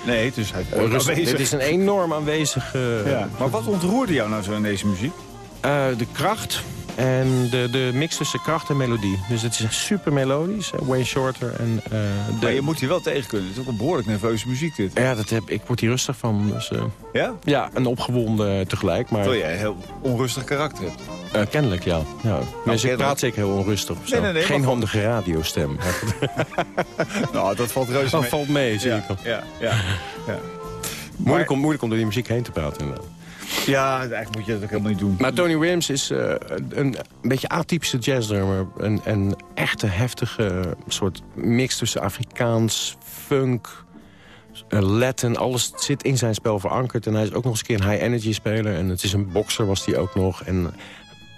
Nee, dus hij rustig, Het is een enorm aanwezige... Ja. Maar wat ontroerde jou nou zo in deze muziek? Uh, de kracht en de, de mix tussen kracht en melodie. Dus het is super melodisch, Wayne Shorter. En, uh, de... Maar je moet hier wel tegen kunnen. Het is ook een behoorlijk nerveuze muziek dit. Ja, dat heb, ik word hier rustig van. Dus, uh, ja? Ja, een opgewonden tegelijk. Maar... Terwijl jij een heel onrustig karakter hebt. Uh, kennelijk, ja. ja. Nou, ik praat zeker heel onrustig. Nee, nee, nee, Geen handige radiostem. nou, dat valt reuze Dat valt mee, zie ja, ik al. Ja, ja, ja. Moeilijk, om, moeilijk om door die muziek heen te praten, inderdaad. Ja, eigenlijk moet je dat ook helemaal niet doen. Maar Tony Williams is een, een beetje atypische jazzdrummer. Een, een echte heftige soort mix tussen Afrikaans, funk, uh, Latin. Alles zit in zijn spel verankerd. En hij is ook nog eens een keer een high-energy speler. En het is een bokser was hij ook nog. En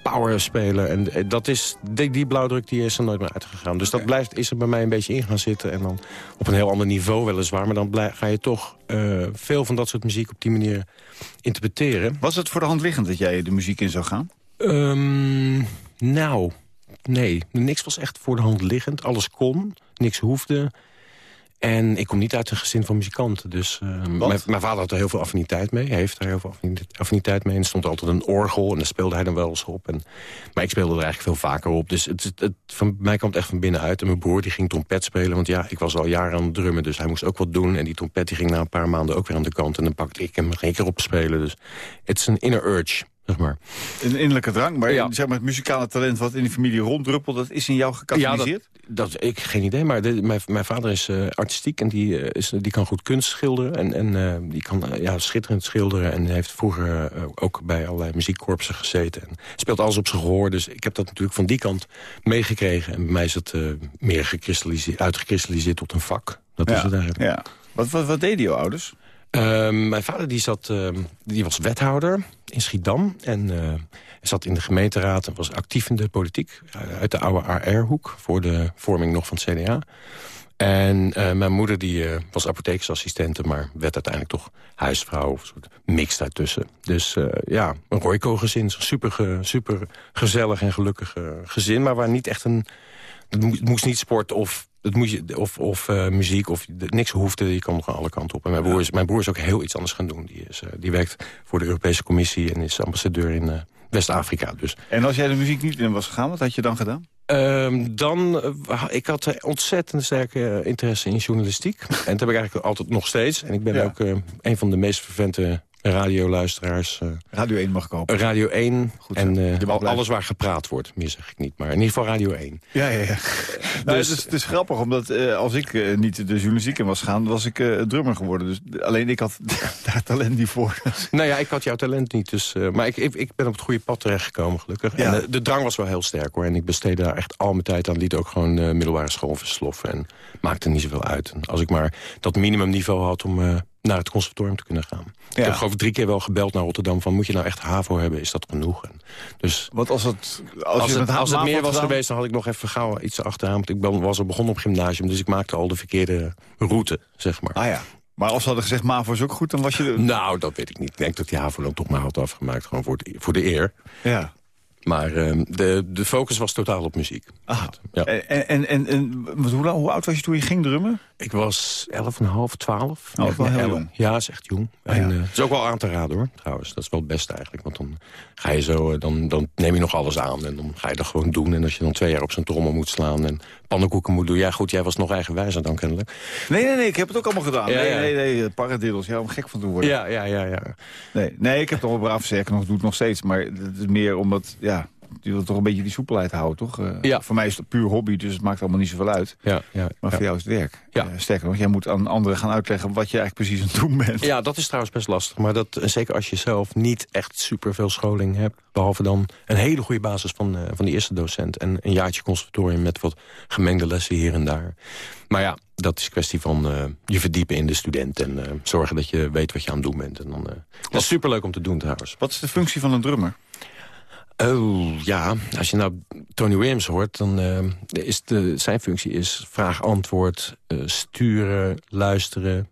power speler. En eh, dat is, die, die blauwdruk die is er nooit meer uitgegaan. Dus dat blijft, is er bij mij een beetje in gaan zitten. En dan op een heel ander niveau weliswaar. Maar dan blijf, ga je toch uh, veel van dat soort muziek op die manier interpreteren. Was het voor de hand liggend dat jij de muziek in zou gaan? Um, nou, nee. Niks was echt voor de hand liggend. Alles kon, niks hoefde. En ik kom niet uit een gezin van muzikanten. Dus uh, mijn, mijn, vader had er heel veel affiniteit mee. Hij heeft er heel veel affiniteit mee. En er stond altijd een orgel en daar speelde hij dan wel eens op. En, maar ik speelde er eigenlijk veel vaker op. Dus het, het, van mij kwam het echt van binnenuit. En mijn broer die ging trompet spelen. Want ja, ik was al jaren aan het drummen. Dus hij moest ook wat doen. En die trompet die ging na een paar maanden ook weer aan de kant. En dan pakte ik hem één keer op spelen. Dus het is een inner urge. Zeg maar. Een innerlijke drang, maar ja. zeg maar, het muzikale talent wat in de familie ronddruppelt... dat is in jou gecatalyseerd? Ja, dat, dat, ik geen idee, maar mijn, mijn vader is uh, artistiek... en die, is, die kan goed kunst schilderen en, en die kan ja, schitterend schilderen... en heeft vroeger ook bij allerlei muziekkorpsen gezeten. En speelt alles op zijn gehoor, dus ik heb dat natuurlijk van die kant meegekregen. En bij mij is het meer gekristalliseerd, uitgekristalliseerd tot een vak. Dat ja. is het eigenlijk. Ja. Wat, wat, wat deden jouw ouders? Ehm, mijn vader die zat, ehm, die was wethouder in Schiedam. En uh, zat in de gemeenteraad en was actief in de politiek. Uh, uit de oude AR-hoek voor de vorming nog van het CDA. En uh, mijn moeder die was apothekersassistente... maar werd uiteindelijk toch huisvrouw of een soort mix daartussen. Dus ja, een Royco-gezin. Super, super gezellig en gelukkig gezin. Maar waar niet echt een... Het moest niet sport of het moet je, of, of uh, muziek, of niks hoefde. Je kan nog aan alle kanten op. En mijn broer, is, mijn broer is ook heel iets anders gaan doen. Die, is, uh, die werkt voor de Europese Commissie en is ambassadeur in uh, West-Afrika. Dus. En als jij de muziek niet in was gegaan, wat had je dan gedaan? Um, dan, ik had ontzettend sterke interesse in journalistiek. en dat heb ik eigenlijk altijd nog steeds. En ik ben ja. ook een van de meest vervente radioluisteraars. Uh, Radio 1 mag kopen. Radio 1 Goed, en uh, alles waar gepraat wordt, meer zeg ik niet. Maar in ieder geval Radio 1. Ja, ja, ja. nou, dus, het, is, het, is, grappig, omdat uh, als ik uh, niet de journalistiek in was gaan... was ik drummer geworden. Dus alleen ik had daar talent niet voor. nou ja, ik had jouw talent niet. Dus, maar ik, ik, ik, ben op het goede pad terechtgekomen, gelukkig. Ja. En de drang was wel heel sterk, hoor. En ik besteedde daar echt al mijn tijd aan. Liet ook gewoon middelbare school versloffen. En maakte niet zoveel uit. En als ik maar dat minimumniveau had om naar het conservatorium te kunnen gaan. Ja. Ik heb geloof ik drie keer wel gebeld naar Rotterdam... van moet je nou echt HAVO hebben, is dat genoeg? En dus, Want als het, als, als het, als het meer was geweest, dan had ik nog even gauw iets achteraan. Want ik was al begonnen op gymnasium, dus ik maakte al de verkeerde route, zeg maar. Ah ja. Maar als ze hadden gezegd, MAVO is ook goed, dan was je... Nou, dat weet ik niet. Ik denk dat die HAVO dan toch maar had afgemaakt, gewoon voor, de, voor de eer. Ja. Maar uh, de, de focus was totaal op muziek. Ah, ja. En, en, en, en hoe, hoe, oud was je toen je ging drummen? Ik was 11,5, 12. Oh, wel heel jong. Ja, is echt jong. Ah, en, ja. uh, is ook wel aan te raden hoor, trouwens. Dat is wel het beste eigenlijk. Want dan ga je zo, dan, dan neem je nog alles aan. En dan ga je dat gewoon doen. En als je dan twee jaar op zijn trommel moet slaan en pannenkoeken moet doen. Ja goed, jij was nog eigenwijzer dan kennelijk. Nee, nee, nee, ik heb het ook allemaal gedaan. Ja, nee, ja. nee, nee, paradiddels. Ja, om gek van te worden. Ja, ja, ja. ja. Nee, nee ik heb toch wel braaf zeker nog, doe het nog steeds. Maar het is meer omdat, ja je wilt toch een beetje die soepelheid houden, toch? Uh, ja. Voor mij is het puur hobby, dus het maakt allemaal niet zoveel uit. Ja, ja, maar voor jou is het werk. Ja. Uh, sterker nog, jij moet aan anderen gaan uitleggen wat je eigenlijk precies aan het doen bent. Ja, dat is trouwens best lastig. Maar dat, zeker als je zelf niet echt superveel scholing hebt... behalve dan een hele goede basis van, uh, van die eerste docent... en een jaartje conservatorium met wat gemengde lessen hier en daar. Maar ja, dat is kwestie van uh, je verdiepen in de student... en uh, zorgen dat je weet wat je aan het doen bent. En dan, uh, dat is superleuk om te doen trouwens. Wat is de functie van een drummer? Oh, ja. Als je nou Tony Williams hoort, dan uh, is de, zijn functie is vraag-antwoord, uh, sturen, luisteren,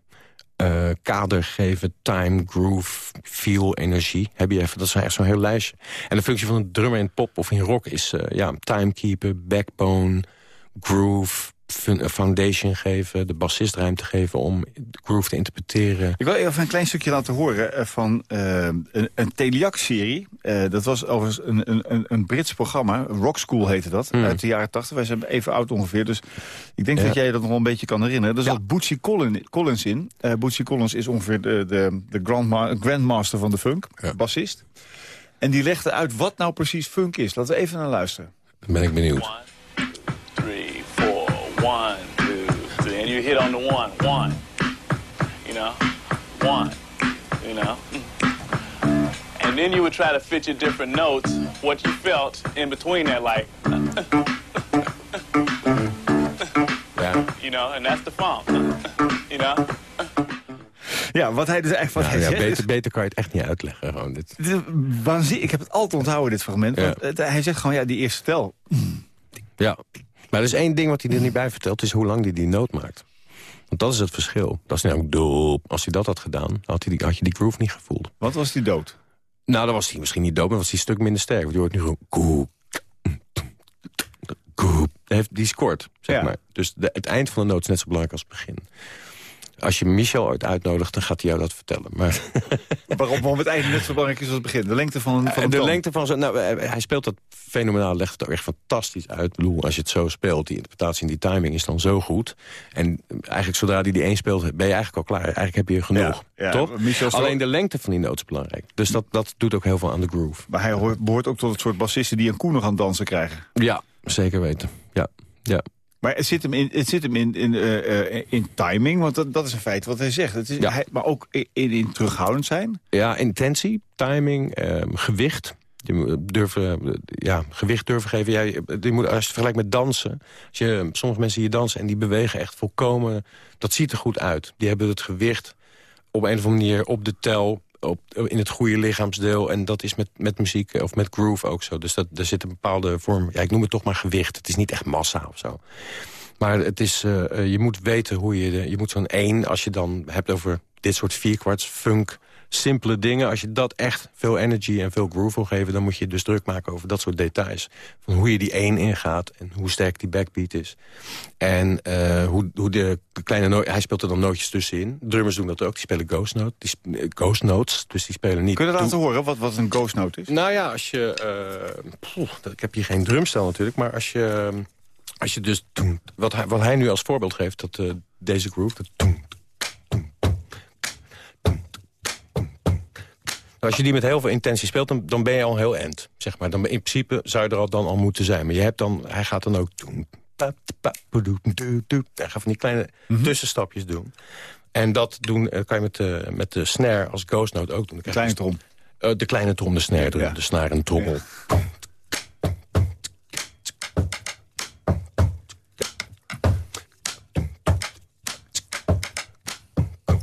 uh, kader geven, time, groove, feel, energie. Heb je even, dat is echt zo'n heel lijstje. En de functie van een drummer in pop of in rock is ja, timekeeper, backbone, groove, foundation geven, de bassist ruimte geven om de groove te interpreteren. Ik wil even een klein stukje laten horen van uh, een, een Teliac-serie. Uh, dat was overigens een, een, een Brits programma, Rock School heette dat, mm. uit de jaren 80. Wij zijn even oud ongeveer, dus ik denk ja. dat jij dat nog wel een beetje kan herinneren. Er zat ja. Bootsy Collins in. Uh, Bootsy Collins is ongeveer de, de, de grandma grandmaster van de funk, ja. bassist. En die legde uit wat nou precies funk is. Laten we even naar luisteren. Dan ben ik benieuwd. Hit on the one, one. You know, one. You know. And then you would try to fit your different notes, what you felt in between that, like. yeah. You know, and that's the funk. you know. Ja, wat hij dus echt wat ja, hij ja, beter, is, beter kan je het echt niet uitleggen. Gewoon dit. waanzinnig. Ik heb het altijd onthouden, dit fragment. Ja. Want het, hij zegt gewoon, ja, die eerste tel. Ja, maar er is één ding wat hij er niet bij vertelt... is hoe lang hij die noot maakt. Want dat is het verschil. Dat is nou ook doop. Als hij dat had gedaan, had, hij die, had je die groove niet gevoeld. Wat was die dood? Nou, dan was hij misschien niet dood, maar was hij een stuk minder sterk. Want die hoort nu gewoon... Koep, koep. Die scoort, zeg Ja. maar. Dus de, het eind van de noot is net zo belangrijk als het begin. Als je Michel ooit uitnodigt, dan gaat hij jou dat vertellen. Maar Waarom, het einde net zo belangrijk is als het begin? De lengte van, van De lengte van zijn... Nou, hij speelt dat fenomenaal, legt het ook echt fantastisch uit. Ik bedoel, als je het zo speelt, die interpretatie en die timing is dan zo goed. En eigenlijk zodra hij die één speelt, ben je eigenlijk al klaar. Eigenlijk heb je genoeg, ja, toch? Alleen de lengte van die noot is belangrijk. Dus dat, dat doet ook heel veel aan de groove. Maar hij behoort ook tot het soort bassisten die een koe nog aan dansen krijgen. Ja, zeker weten. Ja, ja. Maar het zit hem in, het zit hem in, in, uh, in timing, want dat, dat is een feit wat hij zegt. Het is, hij, maar ook in, in terughoudend zijn? Ja, intentie, timing, uh, gewicht. Je moet durven, ja, gewicht durven geven. Ja, je moet, als je het vergelijkt met dansen. Als je, sommige mensen hier dansen en die bewegen echt volkomen... Dat ziet er goed uit. Die hebben het gewicht op een of andere manier op de tel op, in het goede lichaamsdeel. En dat is met, met muziek of met groove ook zo. Dus dat, er zit een bepaalde vorm, ja, ik noem het toch maar gewicht. Het is niet echt massa of zo. Maar het is, uh, je moet weten hoe je... Je moet zo'n één, als je dan hebt over dit soort vierkwarts funk simpele dingen. Als je dat echt veel energy en veel groove wil geven... dan moet je dus druk maken over dat soort details. Van hoe je die één ingaat en hoe sterk die backbeat is. En uh, hoe, hoe de kleine. Hij speelt er dan nootjes tussenin. Drummers doen dat ook. Die spelen ghost, note, die ghost notes. Dus die spelen niet... Kun je dat laten horen, wat, wat een ghost note is? Nou ja, als je... Uh, ik heb hier geen drumstel natuurlijk, maar als je... Als je dus... Wat hij, wat hij nu als voorbeeld geeft, dat uh, deze groove... Dat, Als je die met heel veel intentie speelt, dan, dan ben je al heel end. Zeg maar. dan, in principe zou je er al dan al moeten zijn. Maar je hebt dan, hij gaat dan ook... Hij gaat van die kleine mhm. tussenstapjes doen. En dat doen, kan je met de, met de snare als ghost note ook doen. De kleine trom. Uh, de kleine trom, de snare, ja. de snare en trommel. Ja.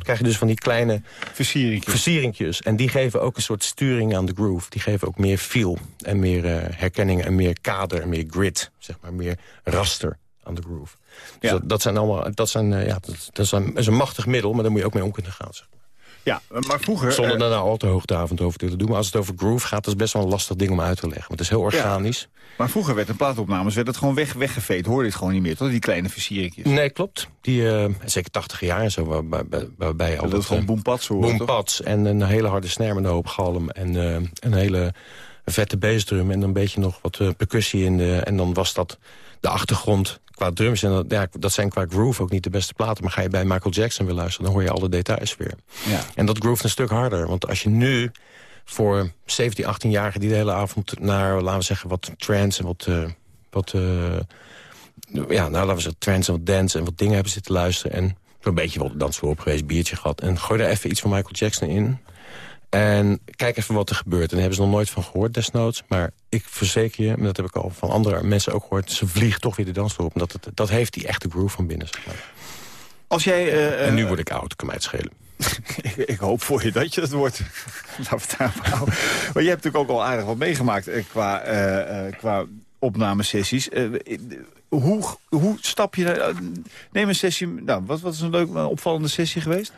Krijg je dus van die kleine versieringjes. En die geven ook een soort sturing aan de groove. Die geven ook meer feel en meer uh, herkenning en meer kader en meer grit. Zeg maar, meer raster aan de groove. Dus ja. dat, dat, zijn allemaal, dat, zijn, uh, ja, dat, dat, is een, is een machtig middel, maar daar moet je ook mee om kunnen gaan. Zeg. Ja, maar vroeger... Zonder uh, daar nou al te hoogdravend over te doen. Maar als het over groove gaat, dat is best wel een lastig ding om uit te leggen. Want het is heel organisch. Maar vroeger werd een plaatopnames werd het gewoon weg, weggeveed. Hoorde je het gewoon niet meer, toch? Die kleine versieringjes. Nee, klopt. Die, uh, zeker 80 jaar en zo, waarbij, al... Dat is gewoon boempats hoor, Boempats en een hele harde snare met een hoop galm. En uh, een hele vette bassdrum en een beetje nog wat uh, percussie in de... En dan was dat de achtergrond qua drums. En dat, ja, dat zijn qua groove ook niet de beste platen. Maar ga je bij Michael Jackson weer luisteren, dan hoor je alle details weer. Ja. En dat groove een stuk harder. Want als je nu voor 17, 18-jarigen die de hele avond naar, laten we zeggen, wat trance en wat... Uh, wat uh, ja, nou, laten we zeggen, trance en wat dance en wat dingen hebben zitten luisteren. En een beetje wat dansvloer op geweest, biertje gehad. En gooi er even iets van Michael Jackson in. En kijk even wat er gebeurt. En daar hebben ze nog nooit van gehoord desnoods. Maar ik verzeker je, en dat heb ik al van andere mensen ook gehoord... ze vliegen toch weer de dansvloer op. Omdat het, dat heeft die echte groove van binnen, zeg maar. Als jij, uh, en nu word ik oud, kan mij het schelen. ik, ik, hoop voor je dat je het wordt. Laten we het houden. Maar je hebt natuurlijk ook al aardig wat meegemaakt uh, qua, uh, qua opnamesessies. hoe, hoe stap je... neem een sessie... Nou, wat, wat is een leuke, opvallende sessie geweest?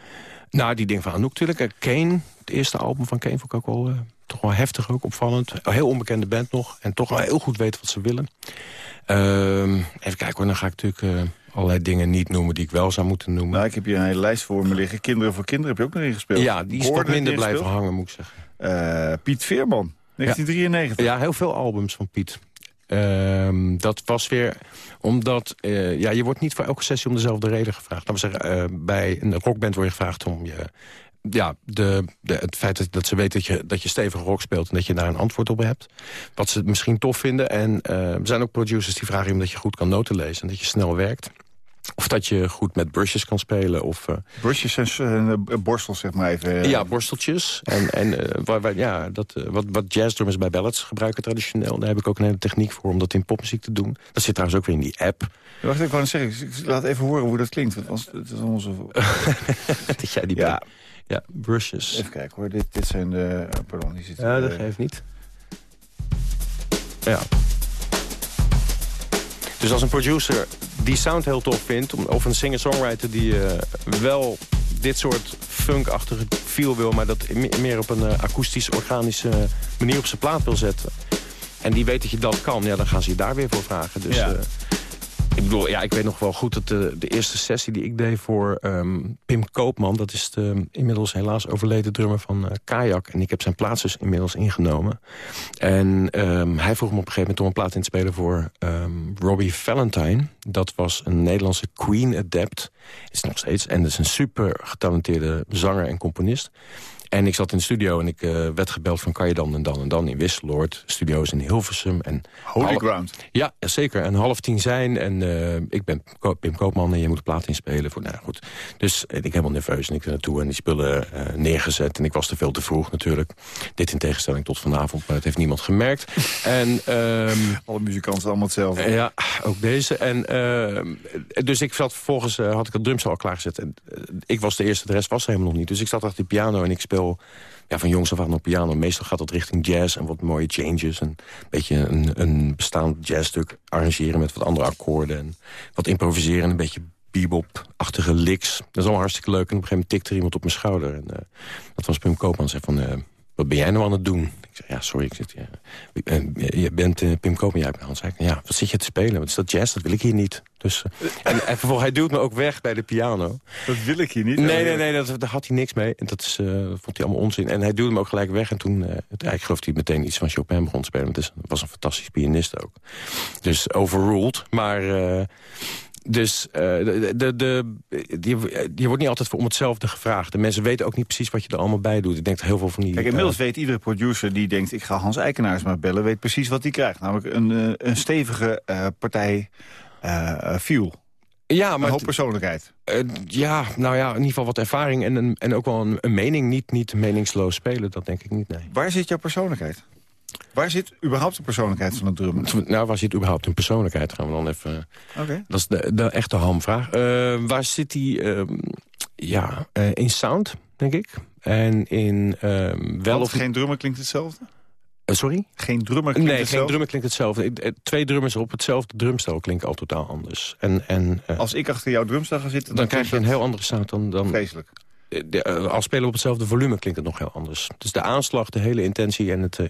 Nou, die ding van Anouk natuurlijk. Kane, het eerste album van Kane vond ik ook wel, uh, toch wel heftig, ook opvallend. Een heel onbekende band nog. En toch wel heel goed weten wat ze willen. Uh, even kijken hoor, dan ga ik natuurlijk uh, allerlei dingen niet noemen die ik wel zou moeten noemen. Nou, ik heb hier een hele lijst voor me liggen. Kinderen voor Kinderen heb je ook nog ingespeeld. Ja, die is toch minder blijven hangen, moet ik zeggen. Uh, Piet Veerman, 1993. Ja, heel veel albums van Piet. Uh, dat was weer omdat... Uh, ja, je wordt niet voor elke sessie om dezelfde reden gevraagd. Laten we zeggen, uh, bij een rockband word je gevraagd om je... Ja, de, de, het feit dat, dat ze weten dat je, dat je stevige rock speelt... en dat je daar een antwoord op hebt. Wat ze misschien tof vinden. En uh, er zijn ook producers die vragen je omdat je goed kan noten lezen... en dat je snel werkt. Of dat je goed met brushes kan spelen. Of, uh, brushes en uh, borstels, zeg maar even. Uh... Ja, borsteltjes. En, en waar, waar, ja, dat, wat, wat jazzdrummers bij ballads gebruiken traditioneel. Daar heb ik ook een hele techniek voor om dat in popmuziek te doen. Dat zit trouwens ook weer in die app. Wacht, ik wou zeggen, laat even horen hoe dat klinkt. Want het is onze... dat jij die ja. Ja, brushes. Even kijken hoor, dit, dit zijn de... Oh, pardon, die zit Ja, dat geeft niet. Ja. Dus als een producer die sound heel tof vindt... of een singer-songwriter die uh, wel dit soort funkachtige feel wil... maar dat meer op een uh, akoestisch, organische manier op zijn plaat wil zetten... en die weet dat je dat kan, ja, dan gaan ze je daar weer voor vragen. Dus, ja. uh, Ik bedoel, ja, ik weet nog wel goed dat de, de eerste sessie die ik deed voor ehm, Pim Koopman... dat is de inmiddels helaas overleden drummer van uh, Kajak. En ik heb zijn plaats dus inmiddels ingenomen. En ehm, hij vroeg me op een gegeven moment om een plaat in te spelen voor um, Robbie Valentine. Dat was een Nederlandse Queen-adept. Is nog steeds. En dat is een super getalenteerde zanger en componist. En ik zat in de studio en ik uh, werd gebeld van... kan je dan en dan en dan in Wisseloord, studio's in Hilversum. En Holy ground. Ja, zeker. En half tien zijn en uh, ik ben Pim Koopman en je moet de plaat inspelen. Voor, nou goed. Dus ik helemaal nerveus en ik naartoe en die spullen uh, neergezet. En ik was te veel te vroeg natuurlijk. Dit in tegenstelling tot vanavond, maar het heeft niemand gemerkt. en, um, Alle muzikanten allemaal hetzelfde. ja, ook deze. En, ehm, dus ik zat vervolgens, had ik het drumstel al klaargezet. En, ik was de eerste, de rest was er helemaal nog niet. Dus ik zat achter die piano en ik speelde ja, van jongs af aan op piano. Meestal gaat dat richting jazz en wat mooie changes. En een beetje een, een bestaand jazzstuk arrangeren met wat andere akkoorden. En wat improviseren, een beetje bebop-achtige licks. Dat is allemaal hartstikke leuk. En op een gegeven moment tikte er iemand op mijn schouder. En uh, dat was Pim Koopman. zei van, uh, wat ben jij nou aan het doen? Ik zei, ja, sorry. Ik zeg, ja, eh, je bent uh, Pim Koopman. Ja, dan zei ik, ja, wat zit je te spelen? Wat is dat jazz? Dat wil ik hier niet. Dus, uh, en, en vervolgens, hij duwt me ook weg bij de piano. Dat wil ik hier niet? Nee, nee, nee, dat, daar had hij niks mee. En dat, is, uh, vond hij allemaal onzin. En hij duwde me ook gelijk weg. En toen, eigenlijk geloof hij meteen iets van Chopin begon te spelen. Want het was een fantastisch pianist ook. Dus overruled. Maar... Dus uh, de, de, de, je, je wordt niet altijd voor om hetzelfde gevraagd. De mensen weten ook niet precies wat je er allemaal bij doet. Ik denk dat heel veel van die... Kijk, inmiddels uh, weet iedere producer die denkt... ik ga Hans Eikenaars maar bellen, weet precies wat hij krijgt. Namelijk een, uh, een stevige partij fuel. Ja, maar een hoop persoonlijkheid. ja, nou ja, in ieder geval wat ervaring en, en ook wel een, een mening. Niet, niet meningsloos spelen, dat denk ik niet, nee. Waar zit jouw persoonlijkheid? Waar zit überhaupt de persoonlijkheid van het drummen? Nou, waar zit überhaupt een persoonlijkheid? Gaan we dan even... Okay. Dat is de, de echte hamvraag. Uh, waar zit die? Uh, ja, uh, in sound, denk ik. En in wel Want of... geen drummer klinkt hetzelfde? sorry? Geen drummer klinkt nee, hetzelfde? geen drummer klinkt hetzelfde. Twee drummers op hetzelfde drumstel klinken al totaal anders. En, en, Als ik achter jouw drumstel ga zitten... Dan, dan krijg je een heel andere sound dan... dan Vreselijk. De, als spelen op hetzelfde volume klinkt het nog heel anders. Dus de aanslag, de hele intentie en het uh,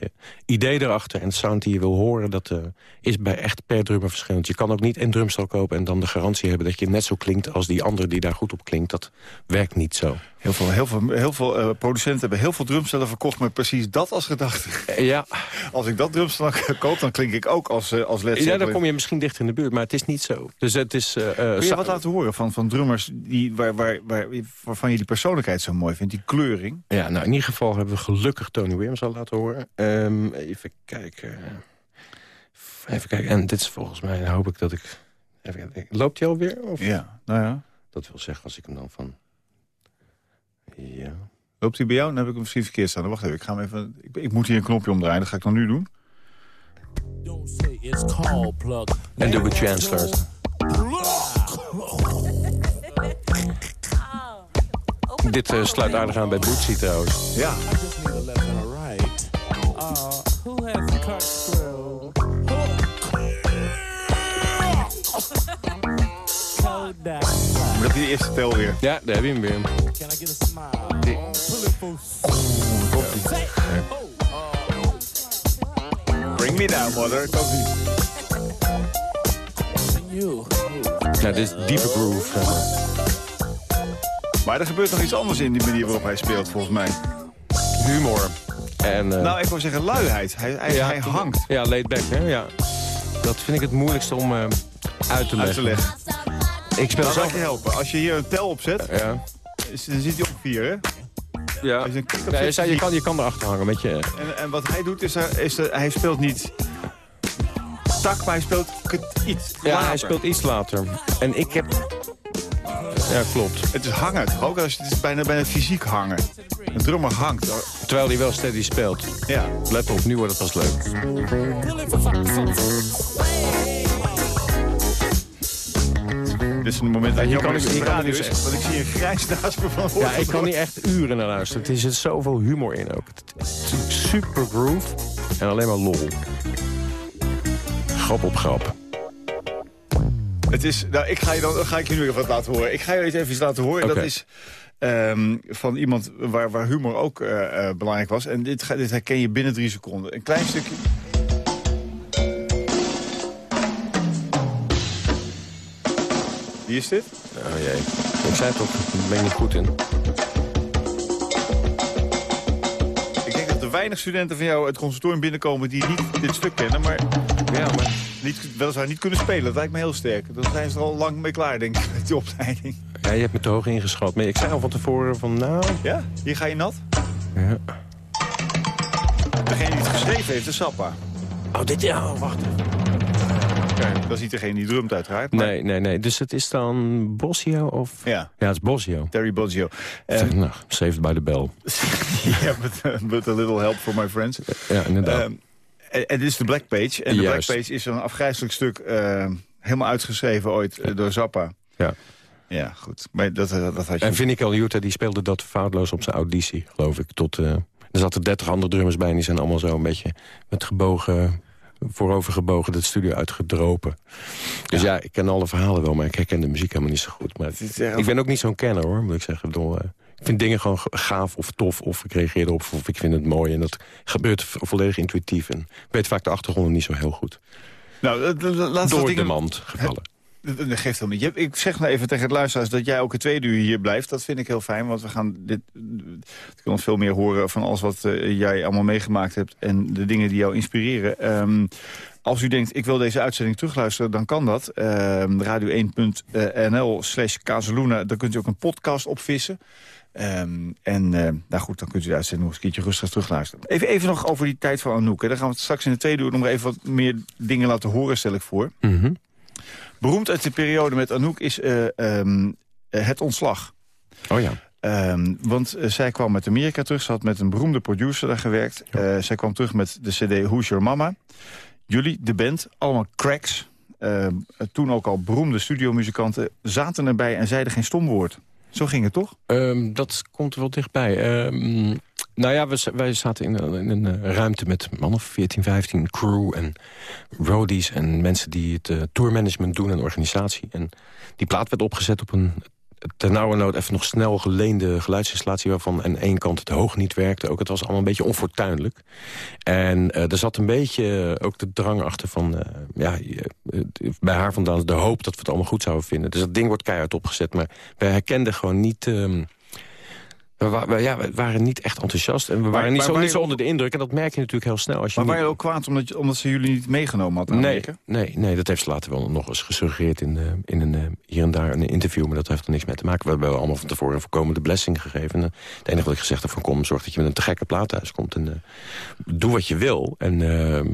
idee erachter... en het sound die je wil horen, dat is bij echt per drummer verschillend. Je kan ook niet een drumstel kopen en dan de garantie hebben... dat je net zo klinkt als die andere die daar goed op klinkt. Dat werkt niet zo. Heel veel, heel veel, heel veel uh, producenten hebben heel veel drumstellen verkocht... met precies dat als gedachte. Ja. Als ik dat drumstel koop, dan klink ik ook als, uh, als Led Ja, dan kom je misschien dichter in de buurt, maar het is niet zo. Dus het is... Uh, Kun je wat laten horen van, van drummers die, waar, waar, waar, waarvan je die persoonlijkheid zo mooi vindt? Die kleuring? Ja, nou in ieder geval hebben we gelukkig Tony Williams al laten horen. Um, even kijken. Even kijken. En dit is volgens mij, hoop ik dat ik... Even. Loopt hij alweer? Of? Ja, nou ja. Dat wil zeggen als ik hem dan van... Ja. Loopt hij bij jou? Dan heb ik hem misschien verkeerd staan. Wacht even, ik, ga hem even, ik, ik moet hier een knopje omdraaien. Dat ga ik dan nu doen. En doe ik Chancellor. Dit uh, sluit aardig aan bij Bootsy trouwens. Ja. Maar dat die eerste tel weer. Ja, daar heb je hem weer. Bring me down, mother. Komt ie. Ja, dit is diepe groove. Maar er gebeurt nog iets anders in die manier waarop hij speelt, volgens mij. Humor. En, uh, nou, ik wil zeggen luiheid. Hij, hij, ja, hij hangt. Ja, laid back, hè? Ja. Dat vind ik het moeilijkste om uh, uit te leggen. Uit te leggen. Ik speel nou, zelf... je helpen. Als je hier een tel op zet, ja. dan zit hij op vier, hè? Ja, je, een ja je, zei, je, kan, je kan erachter hangen met je... En, en wat hij doet, is, er, is er, hij speelt niet tak, maar hij speelt iets Ja, later. hij speelt iets later. En ik heb... Ja, klopt. Het is hangen. Ook als het is bijna, bijna fysiek hangen. Een drummer hangt. Terwijl hij wel steady speelt. Ja. Let op, nu wordt het pas leuk. Dit is een moment dat Ja, je hier kan ik- hier kan ik dus is, echt- want ik zie een grijs naast me van Ja, ik kan niet echt uren naar luisteren. Er zit zoveel humor in ook. Het is super groove en alleen maar lol. Grap op grap. Het is, nou, ik ga je dan, ga ik je nu even wat laten horen. Ik ga je even iets laten horen. Dat is ehm, van iemand waar, waar humor ook eh, eh, belangrijk was. En dit, ga- dit herken je binnen drie seconden. Een klein stukje. Wie is dit? Oh jee. Ik zei toch, daar ben je niet goed in. Ik denk dat er weinig studenten van jou het conservatorium binnenkomen... die niet dit stuk kennen, maar, ja, maar niet, weliswaar niet kunnen spelen. Dat lijkt me heel sterk. Dan zijn ze er al lang mee klaar, denk ik, met die opleiding. Ja, je hebt me te hoog ingeschat. Maar ik zei al van tevoren van, nou... Ja? Hier ga je nat? Ja. Degene die het geschreven heeft, is Sappa. Oh, dit... Ja, oh, wacht even. Dat is niet degene die drumt uiteraard. Maar... Nee, nee, nee. Dus het is dan Bossio of... Ja. Ja, het is Bossio. Terry Bossio. Uh, nou, saved by the bell. ja, but, but, a little help for my friends. Ja, inderdaad. Um, en dit is de Black Page. En de Black Page is een afgrijzelijk stuk uh, helemaal uitgeschreven ooit uh, door Zappa. Ja. Ja, goed. Maar dat, dat, dat had je... En Vinnie Utah die speelde dat foutloos op zijn auditie, geloof ik. Tot, uh, er zaten dertig andere drummers bij en die zijn allemaal zo een beetje met gebogen voorovergebogen de studio uitgedropen. Dus ja. ik ken alle verhalen wel, maar ik herken de muziek helemaal niet zo goed. Maar ik ben ook niet zo'n kenner, hoor, moet ik zeggen. Ik, ik vind dingen gewoon gaaf of tof, of ik reageer erop, of ik vind het mooi. En dat gebeurt volledig intuïtief. En ik weet vaak de achtergronden niet zo heel goed. Nou, laat Door de mand gevallen. Dat geeft helemaal niet. Ik zeg nou even tegen het luisteraars dat jij ook het tweede uur hier blijft. Dat vind ik heel fijn, want we gaan dit, ik nog veel meer horen van alles wat uh, jij allemaal meegemaakt hebt. En de dingen die jou inspireren. Um, als u denkt, ik wil deze uitzending terugluisteren, dan kan dat. Uh, Radio1.nl slash Kazeluna, daar kunt u ook een podcast opvissen. Um, en uh, nou goed, dan kunt u de uitzending nog een keertje rustig terugluisteren. Even, even nog over die tijd van Anouk. Hè. Dan gaan we straks in de tweede uur nog even wat meer dingen laten horen, stel ik voor. Mm. Beroemd uit de periode met Anouk is uh, um, het ontslag. Oh ja. Um, want uh, zij kwam met Amerika terug. Ze had met een beroemde producer daar gewerkt. Ja. Uh, zij kwam terug met de cd Who's Your Mama. Jullie, de band, allemaal cracks. Uh, toen ook al beroemde studiomuzikanten zaten erbij en zeiden geen stom woord. Zo ging het toch? Um, dat komt er wel dichtbij. Um, nou ja, we, wij zaten in, in een ruimte met mannen, 14, 15, crew en roadies... en mensen die het uh, tourmanagement doen en organisatie. En die plaat werd opgezet op een ten nauwe nood even nog snel geleende geluidsinstallatie... waarvan aan één kant het hoog niet werkte. Ook het was allemaal een beetje onfortuinlijk. En uh, er zat een beetje ook de drang achter van... Ja, bij haar vandaan de hoop dat we het allemaal goed zouden vinden. Dus dat ding wordt keihard opgezet. Maar wij herkenden gewoon niet... Um, we, we, ja, we waren niet echt enthousiast. En we waren maar, niet, zo, niet zo onder de indruk. En dat merk je natuurlijk heel snel. Als je maar niet... waren je ook kwaad omdat, je, omdat ze jullie niet meegenomen hadden? Nee, nee, nee, dat heeft ze later wel nog eens gesuggereerd in, uh, in een, uh, hier en daar een interview. Maar dat heeft er niks mee te maken. We hebben allemaal van tevoren een voorkomende blessing gegeven. En, het enige wat ik gezegd heb van kom, zorg dat je met een te gekke plaat thuis komt. En uh, doe wat je wil. En,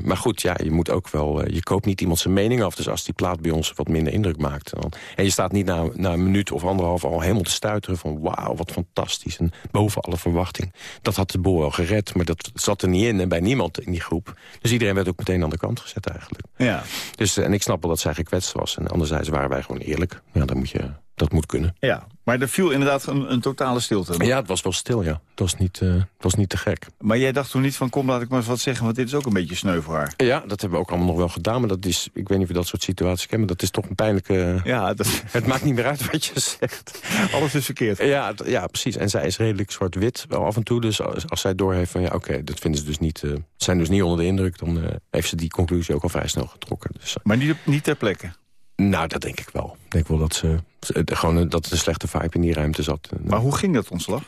maar goed, ja, je moet ook wel... je koopt niet iemand zijn mening af. Dus als die plaat bij ons wat minder indruk maakt. Dan, en je staat niet na, na een minuut of anderhalf al helemaal te stuiteren van wauw, wat fantastisch. En boven alle verwachting. Dat had de boel wel gered, maar dat zat er niet in. En bij niemand in die groep. Dus iedereen werd ook meteen aan de kant gezet eigenlijk. Ja. Dus, en ik snap wel dat zij gekwetst was. En anderzijds waren wij gewoon eerlijk. Ja, dan moet je, dat moet kunnen. Ja, maar er viel inderdaad een, een totale stilte. Ja, het was wel stil, ja. Het was, niet, uh, het was niet te gek. Maar jij dacht toen niet van, kom, laat ik maar eens wat zeggen... want dit is ook een beetje sneu voor haar. Ja, dat hebben we ook allemaal nog wel gedaan. Maar dat is, ik weet niet of je dat soort situaties kent... maar dat is toch een pijnlijke... Ja, dat... Het maakt niet meer uit wat je zegt. Alles is verkeerd. Ja, ja precies. En zij is redelijk zwart-wit wel af en toe. Dus als, als zij doorheeft van, ja, oké, dat vinden ze dus niet... Uh, zijn dus niet onder de indruk... dan uh, heeft ze die conclusie ook al vrij snel getrokken. Dus, maar niet, niet ter plekke? Nou, dat denk ik wel. Ik denk wel dat, ze, gewoon, dat er een slechte vibe in die ruimte zat. Maar hoe ging dat ontslag?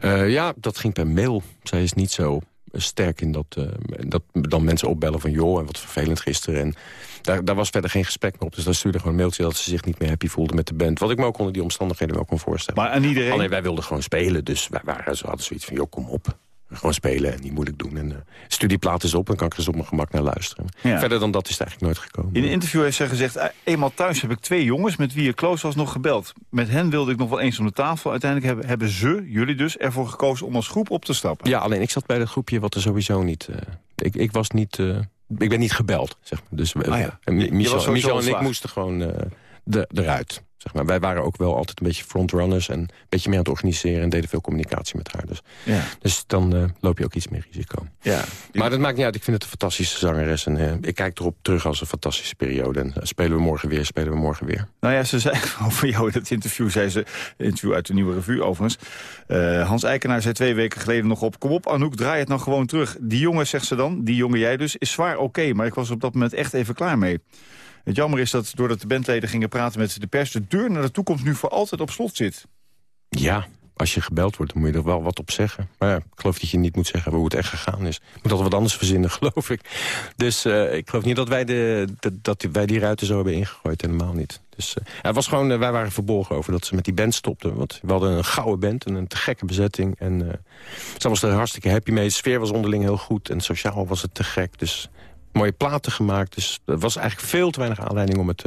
Uh, ja, dat ging per mail. Zij is niet zo sterk in dat, uh, dat dan mensen opbellen van... joh, en wat vervelend gisteren. En daar, daar was verder geen gesprek meer op. Dus daar stuurde gewoon een mailtje dat ze zich niet meer happy voelde met de band. Wat ik me ook onder die omstandigheden wel kon voorstellen. Maar aan iedereen... Alleen wij wilden gewoon spelen, dus wij waren, ze hadden zoiets van... joh, kom op. Gewoon spelen en niet moeilijk doen. En uh, studieplaat is op en kan ik er eens op mijn gemak naar luisteren. Ja. Verder dan dat is het eigenlijk nooit gekomen. In een interview heeft ze gezegd... eenmaal thuis heb ik twee jongens met wie je close was nog gebeld. Met hen wilde ik nog wel eens om de tafel. Uiteindelijk hebben, hebben ze, jullie dus, ervoor gekozen om als groep op te stappen. Ja, alleen ik zat bij dat groepje wat er sowieso niet... Uh, ik, ik was niet... Uh, ik ben niet gebeld, zeg maar. Dus ah, ja. Michel, Michel en ik moesten gewoon de, eruit. Zeg maar. Wij waren ook wel altijd een beetje frontrunners... en een beetje meer aan het organiseren en deden veel communicatie met haar. Dus, ja. dus dan uh, loop je ook iets meer risico. Ja. Maar dat maakt niet uit. Ik vind het een fantastische zangeres. En uh, ik kijk erop terug als een fantastische periode. En uh, spelen we morgen weer, spelen we morgen weer. Nou ja, ze zei over jou in het interview... zei ze, interview uit de Nieuwe Revue overigens... Hans Eikenaar zei twee weken geleden nog op... kom op Anouk, draai het nou gewoon terug. Die jongen, zegt ze dan, die jongen jij dus, is zwaar oké... Okay, maar ik was op dat moment echt even klaar mee. Het jammer is dat doordat de bandleden gingen praten met de pers... de deur naar de toekomst nu voor altijd op slot zit. Ja, als je gebeld wordt, dan moet je er wel wat op zeggen. Maar ja, ik geloof dat je niet moet zeggen hoe het echt gegaan is. Je moet altijd wat anders verzinnen, geloof ik. Dus uh, ik geloof niet dat wij, de, dat wij die ruiten zo hebben ingegooid. Helemaal niet. Dus het was gewoon, uh, wij waren verborgen over dat ze met die band stopten. Want we hadden een gouden band en een te gekke bezetting. En ze was er hartstikke happy mee. De sfeer was onderling heel goed. En sociaal was het te gek. Dus mooie platen gemaakt. Dus er was eigenlijk veel te weinig aanleiding om het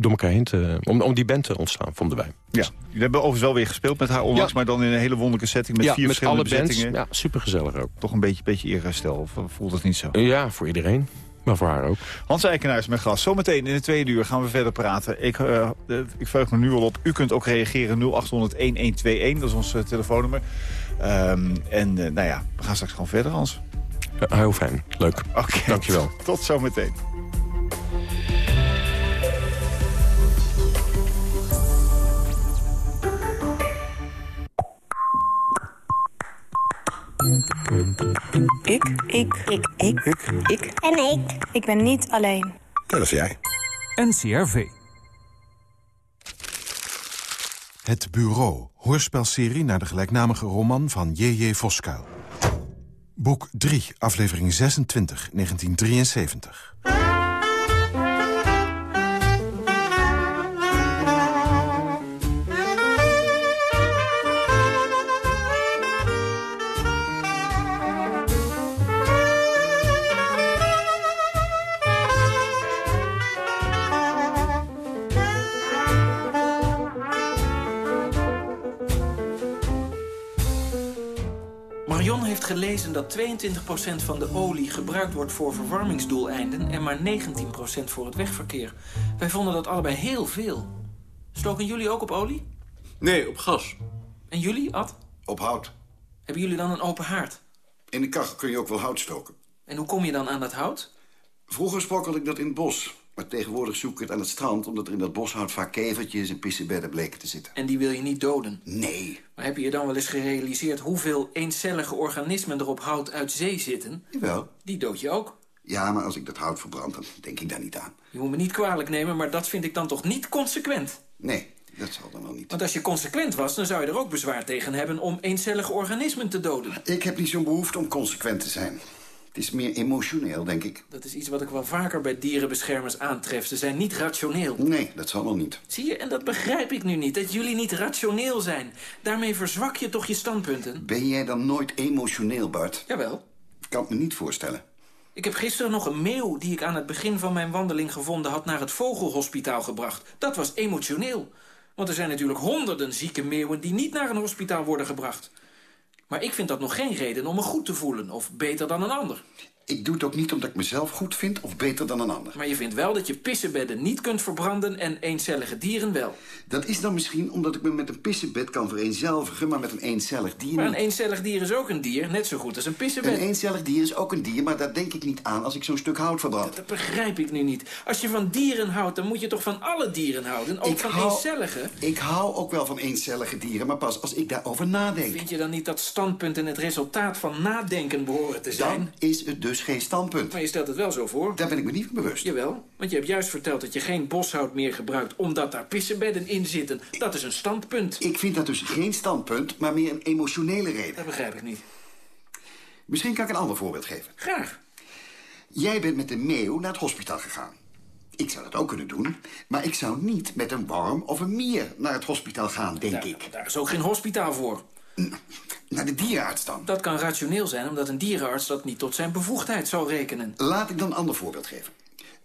door elkaar heen te... Om, om die band te ontstaan, vonden wij. Ja, jullie hebben overigens wel weer gespeeld met haar onlangs... maar dan in een hele wonderlijke setting met vier verschillende alle bezettingen. Bands. Ja, supergezellig ook. Toch een beetje, beetje eerherstel, of voelt het niet zo? Ja, voor iedereen. Maar voor haar ook. Hans Eikenaars met gast. Zometeen in de tweede uur gaan we verder praten. Ik, uh, ik verheug me nu al op. U kunt ook reageren 0800-1121. Dat is ons telefoonnummer. Um, en uh, nou ja, we gaan straks gewoon verder, Hans. Heel fijn. Leuk. Oké. Okay. Dankjewel. Tot zometeen. Ik. Ik. Ik. Ik. Ik. Ik. En ik. Ik ben niet alleen. Dat is jij. NCRV. Het Bureau, hoorspelserie naar de gelijknamige roman van J.J. Voskuil. Boek 3, aflevering 26, 1973. Gelezen dat 22% van de olie gebruikt wordt voor verwarmingsdoeleinden... en maar 19% voor het wegverkeer. Wij vonden dat allebei heel veel. Stoken jullie ook op olie? Nee, op gas. En jullie, Ad? Op hout. Hebben jullie dan een open haard? In de kachel kun je ook wel hout stoken. En hoe kom je dan aan dat hout? Vroeger sprokkelde ik dat in het bos. Maar tegenwoordig zoek ik het aan het strand... omdat er in dat boshout vaak kevertjes en pissebedden bleken te zitten. En die wil je niet doden? Nee. Maar heb je je dan wel eens gerealiseerd... hoeveel eencellige organismen er op hout uit zee zitten? Jawel. Die dood je ook? Ja, maar als ik dat hout verbrand, dan denk ik daar niet aan. Je moet me niet kwalijk nemen, maar dat vind ik dan toch niet consequent? Nee, dat zal dan wel niet. Want als je consequent was, dan zou je er ook bezwaar tegen hebben... om eencellige organismen te doden. Ik heb niet zo'n behoefte om consequent te zijn. Het is meer emotioneel, denk ik. Dat is iets wat ik wel vaker bij dierenbeschermers aantref. Ze zijn niet rationeel. Nee, dat zal wel niet. Zie je, en dat begrijp ik nu niet. Dat jullie niet rationeel zijn. Daarmee verzwak je toch je standpunten? Ben jij dan nooit emotioneel, Bart? Jawel. Ik kan het me niet voorstellen. Ik heb gisteren nog een meeuw die ik aan het begin van mijn wandeling gevonden had... naar het vogelhospitaal gebracht. Dat was emotioneel. Want er zijn natuurlijk honderden zieke meeuwen die niet naar een hospitaal worden gebracht. Maar ik vind dat nog geen reden om me goed te voelen, of beter dan een ander. Ik doe het ook niet omdat ik mezelf goed vind of beter dan een ander. Maar je vindt wel dat je pissenbedden niet kunt verbranden en eencellige dieren wel. Dat is dan misschien omdat ik me met een pissenbed kan vereenzelvigen... maar met een eencellig dier Maar een eencellig dier is ook een dier, net zo goed als een pissenbed. Een eencellig dier is ook een dier, maar daar denk ik niet aan als ik zo'n stuk hout verbrand. Dat, begrijp ik nu niet. Als je van dieren houdt, dan moet je toch van alle dieren houden? Ook van hou, eencellige? Ik hou ook wel van eencellige dieren, maar pas als ik daarover nadenk. Vind je dan niet dat standpunt en het resultaat van nadenken behoren te zijn? Dan is het dus geen standpunt. Maar je stelt het wel zo voor. Daar ben ik me niet van bewust. Jawel, want je hebt juist verteld dat je geen boshout meer gebruikt... omdat daar pissenbedden in zitten. Dat is een standpunt. Ik vind dat dus geen standpunt, maar meer een emotionele reden. Dat begrijp ik niet. Misschien kan ik een ander voorbeeld geven. Graag. Jij bent met de meeuw naar het hospitaal gegaan. Ik zou dat ook kunnen doen, maar ik zou niet met een worm of een mier naar het hospitaal gaan, denk ik. Daar is ook geen hospitaal voor. Naar de dierenarts dan? Dat kan rationeel zijn, omdat een dierenarts dat niet tot zijn bevoegdheid zou rekenen. Laat ik dan een ander voorbeeld geven.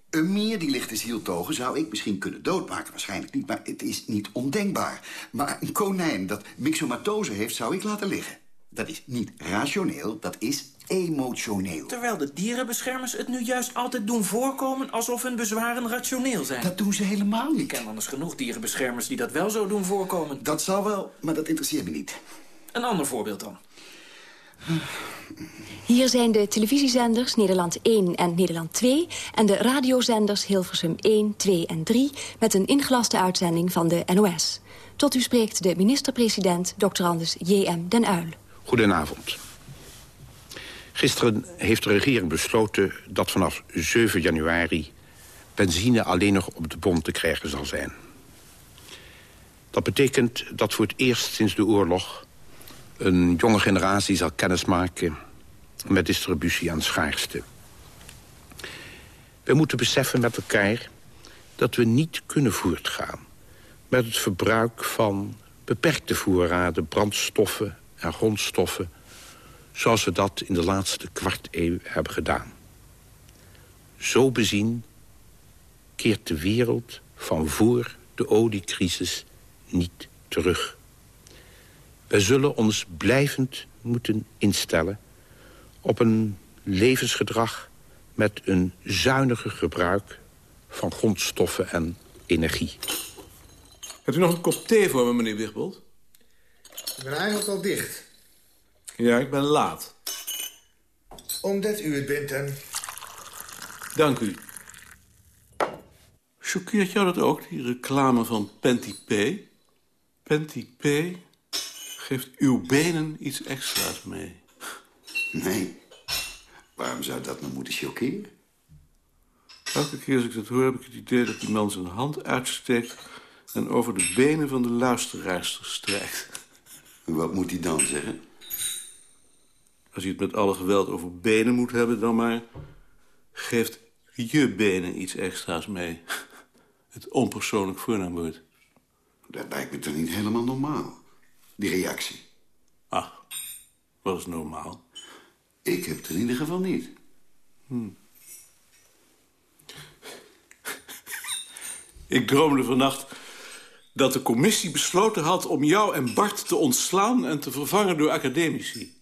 Een mier die ligt te zieltogen zou ik misschien kunnen doodmaken. Waarschijnlijk niet, maar het is niet ondenkbaar. Maar een konijn dat myxomatose heeft, zou ik laten liggen. Dat is niet rationeel, dat is emotioneel. Terwijl de dierenbeschermers het nu juist altijd doen voorkomen... alsof hun bezwaren rationeel zijn. Dat doen ze helemaal niet. Ik ken anders genoeg dierenbeschermers die dat wel zo doen voorkomen. Dat zal wel, maar dat interesseert me niet. Een ander voorbeeld dan. Hier zijn de televisiezenders Nederland 1 en Nederland 2... en de radiozenders Hilversum 1, 2 en 3... met een ingelaste uitzending van de NOS. Tot u spreekt de minister-president Dr. Anders J.M. den Uyl. Goedenavond. Gisteren heeft de regering besloten dat vanaf 7 januari... benzine alleen nog op de bom te krijgen zal zijn. Dat betekent dat voor het eerst sinds de oorlog... een jonge generatie zal kennismaken met distributie aan schaarste. We moeten beseffen met elkaar dat we niet kunnen voortgaan... met het verbruik van beperkte voorraden, brandstoffen en grondstoffen... zoals we dat in de laatste kwart eeuw hebben gedaan. Zo bezien keert de wereld van voor de oliecrisis niet terug. Wij zullen ons blijvend moeten instellen op een levensgedrag met een zuiniger gebruik van grondstoffen en energie. Hebt u nog een kop thee voor me, meneer Wigbold? Ik ben eigenlijk al dicht. Ja, ik ben laat. Omdat u het bent en... Dank u. Choqueert jou dat ook, die reclame van Penty P? Penty P geeft uw benen iets extra's mee. Nee. Waarom zou dat nou moeten choqueren? Elke keer als ik dat hoor, heb ik het idee dat die man zijn hand uitsteekt... en over de benen van de luisteraarster strijkt. Wat moet hij dan zeggen? Als je het met alle geweld over benen moet hebben, dan maar... geeft je benen iets extra's mee. Het onpersoonlijk voornaamwoord. Dat lijkt me toch niet helemaal normaal, die reactie. Ach, wat is normaal? Ik heb het in ieder geval niet. Hm. Ik droomde vannacht dat de commissie besloten had... om jou en Bart te ontslaan en te vervangen door academici.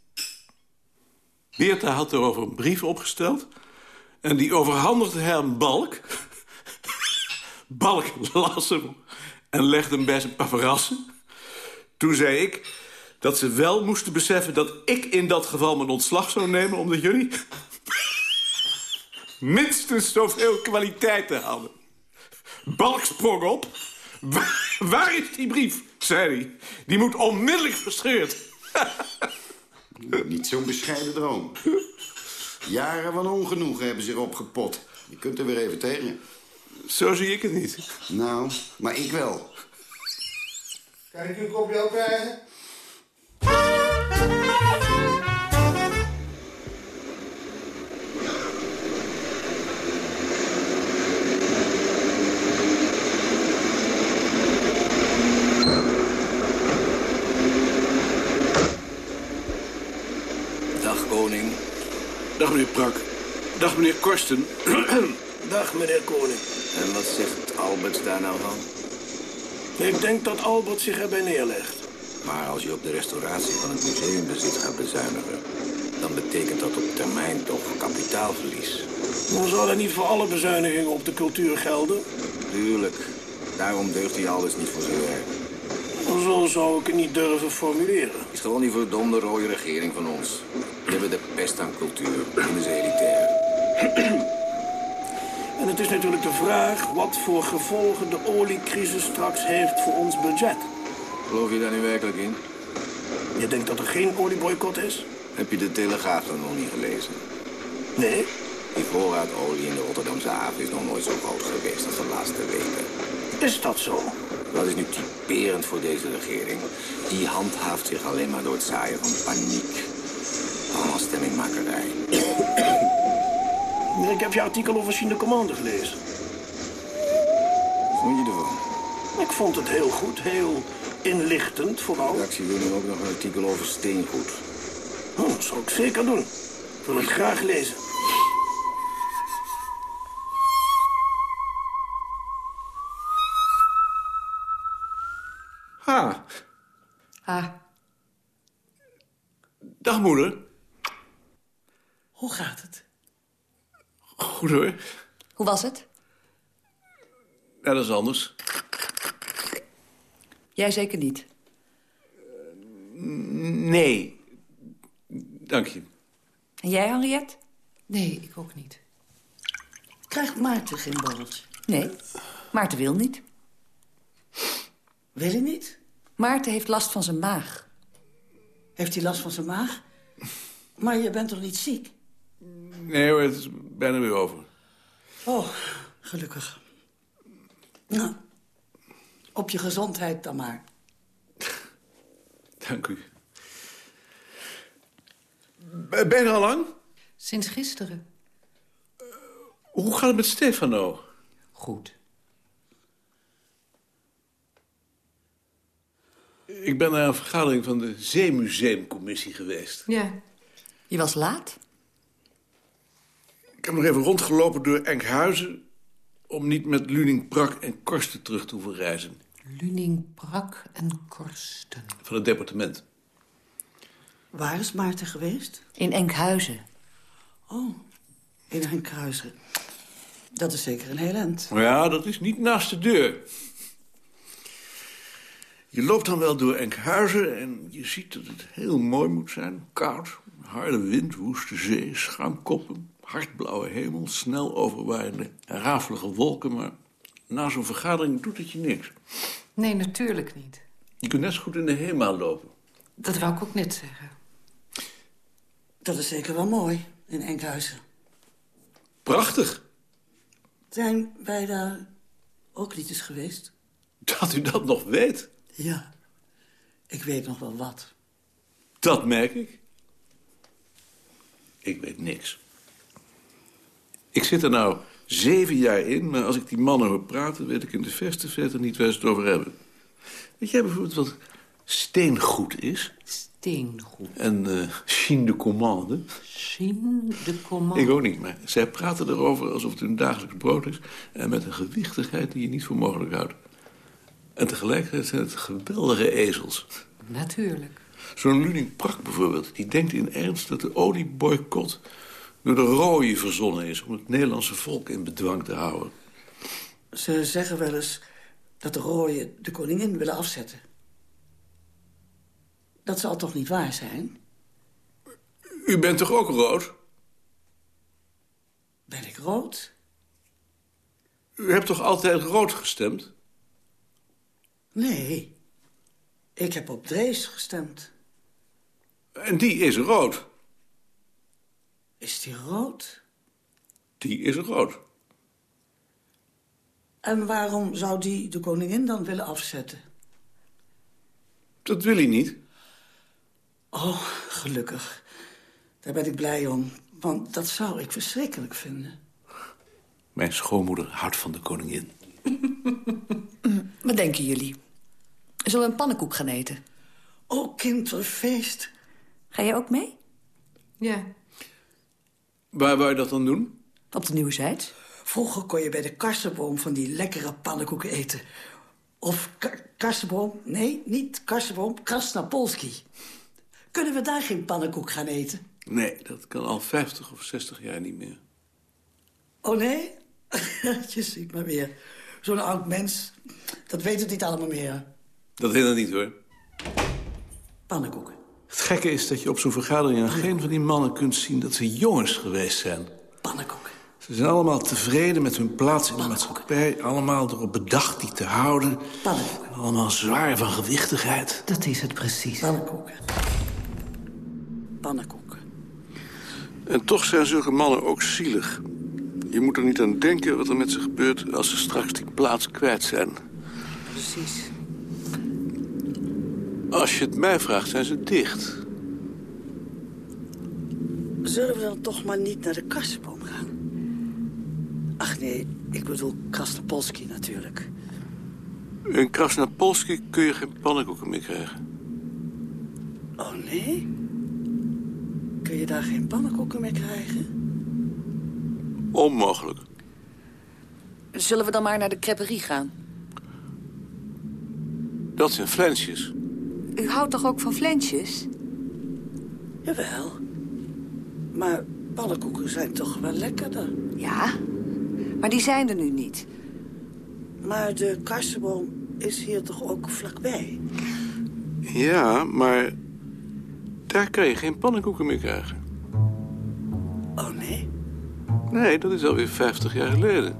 Beerta had erover een brief opgesteld... en die overhandigde hij aan Balk. Balk las hem en legde hem bij zijn paparazzen. Toen zei ik dat ze wel moesten beseffen dat ik in dat geval mijn ontslag zou nemen... omdat jullie minstens zoveel kwaliteiten hadden. Balk sprong op. Waar, is die brief? zei hij. Die moet onmiddellijk verscheurd. Niet zo'n bescheiden droom. Jaren van ongenoegen hebben zich opgepot. Je kunt er weer even tegen. Zo zie ik het niet. Nou, maar ik wel. Kan ik u een kopje krijgen? Dag, koning. Dag, meneer Prak. Dag, meneer Korsten. Dag, meneer koning. En wat zegt Albert daar nou van? Ik denk dat Albert zich erbij neerlegt. Maar als je op de restauratie van het museumbezit gaat bezuinigen... dan betekent dat op termijn toch kapitaalverlies. Dan zal er niet voor alle bezuinigingen op de cultuur gelden? Tuurlijk. Daarom deugt hij alles niet voor zijn werk. Zo zou ik het niet durven formuleren. Het is gewoon die verdomde rode regering van ons. Die hebben de pest aan cultuur. En is elitair. En het is natuurlijk de vraag wat voor gevolgen de oliecrisis straks heeft voor ons budget. Geloof je daar nu werkelijk in? Je denkt dat er geen olieboycott is? Heb je de Telegraaf dan nog niet gelezen? Nee. Die voorraad olie in de Rotterdamse haven is nog nooit zo groot geweest als de laatste weken. Is dat zo? Dat is nu typerend voor deze regering. Die handhaaft zich alleen maar door het zaaien van paniek. Allemaal stemmingmakerij. Ik heb je artikel over Chine Commando gelezen. Wat vond je ervan? Ik vond het heel goed, heel inlichtend vooral. De redactie wil nu ook nog een artikel over steengoed. Oh, dat zou ik zeker doen. Ik wil het graag lezen. Ha. Ha. Dag, moeder. Hoe gaat het? Goed hoor. Hoe was het? Ja, dat is anders. Jij zeker niet? Nee. Dank je. En jij, Henriette? Nee, ik ook niet. Krijgt Maarten geen borreltje? Nee. Maarten wil niet. Wil hij niet? Maarten heeft last van zijn maag. Heeft hij last van zijn maag? Maar je bent toch niet ziek? Nee hoor, het is bijna weer over. Oh, Gelukkig. Nou, op je gezondheid dan maar. Dank u. Ben je er al lang? Sinds gisteren. Hoe gaat het met Stefano? Goed. Ik ben naar een vergadering van de Zeemuseumcommissie geweest. Ja. Je was laat? Ik heb nog even rondgelopen door Enkhuizen... om niet met Luning, Prak en Korsten terug te hoeven reizen. Luning, Prak en Korsten. Van het departement. Waar is Maarten geweest? In Enkhuizen. Oh, in Enkhuizen. Dat is zeker een heel eind. Ja, dat is niet naast de deur. Je loopt dan wel door Enkhuizen en je ziet dat het heel mooi moet zijn. Koud, harde wind, woeste zee, schuimkoppen, hardblauwe hemel... snel overwaaiende en rafelige wolken, maar na zo'n vergadering doet het je niks. Nee, natuurlijk niet. Je kunt net zo goed in de HEMA lopen. Dat wou ik ook net zeggen. Dat is zeker wel mooi, in Enkhuizen. Prachtig. Zijn wij daar ook niet eens geweest? Dat u dat nog weet. Ja, ik weet nog wel wat. Dat merk ik. Ik weet niks. Ik zit er nou zeven jaar in, maar als ik die mannen hoor praten... weet ik in de verste verte niet waar ze het over hebben. Weet jij bijvoorbeeld wat steengoed is? Steengoed. En uh, Chine de commande? Chine de commande? Ik ook niet, maar zij praten erover alsof het hun dagelijks brood is... en met een gewichtigheid die je niet voor mogelijk houdt. En tegelijkertijd zijn het geweldige ezels. Natuurlijk. Zo'n Luning Prak bijvoorbeeld, die denkt in ernst dat de olieboycott door de rooie verzonnen is... om het Nederlandse volk in bedwang te houden. Ze zeggen wel eens dat de rooien de koningin willen afzetten. Dat zal toch niet waar zijn? U bent toch ook rood? Ben ik rood? U hebt toch altijd rood gestemd? Nee, ik heb op Drees gestemd. En die is rood. Is die rood? Die is rood. En waarom zou die de koningin dan willen afzetten? Dat wil hij niet. Oh, gelukkig. Daar ben ik blij om, want dat zou ik verschrikkelijk vinden. Mijn schoonmoeder houdt van de koningin. Wat denken jullie? Zullen we een pannenkoek gaan eten? Oh, kind, wat een feest. Ga je ook mee? Ja. Waar wou je dat dan doen? Op de Nieuwe Zijds. Vroeger kon je bij de karsenboom van die lekkere pannenkoeken eten. Of karsenboom... Nee, niet karsenboom, Krasnapolski. Kunnen we daar geen pannenkoek gaan eten? Nee, dat kan al 50 of 60 jaar niet meer. Oh, nee? je ziet maar weer. Zo'n oud mens, dat weet het niet allemaal meer. Dat helemaal niet, hoor. Pannenkoeken. Het gekke is dat je op zo'n vergadering aan geen van die mannen kunt zien... dat ze jongens geweest zijn. Pannenkoeken. Ze zijn allemaal tevreden met hun plaats in de maatschappij. Allemaal erop bedacht die te houden. Pannenkoeken. Allemaal zwaar van gewichtigheid. Dat is het precies. Pannenkoeken. Pannenkoeken. En toch zijn zulke mannen ook zielig. Je moet er niet aan denken wat er met ze gebeurt... als ze straks die plaats kwijt zijn. Precies. Als je het mij vraagt, zijn ze dicht. Zullen we dan toch maar niet naar de karsenboom gaan? Ach nee, ik bedoel Krasnapolski natuurlijk. In Krasnapolski kun je geen pannenkoeken meer krijgen. Oh nee? Kun je daar geen pannenkoeken meer krijgen? Onmogelijk. Zullen we dan maar naar de creperie gaan? Dat zijn flensjes. U houdt toch ook van flensjes? Jawel. Maar pannenkoeken zijn toch wel lekkerder? Ja, maar die zijn er nu niet. Maar de karsenboom is hier toch ook vlakbij? Ja, maar daar kan je geen pannenkoeken meer krijgen. Oh, nee? Nee, dat is alweer 50 jaar geleden.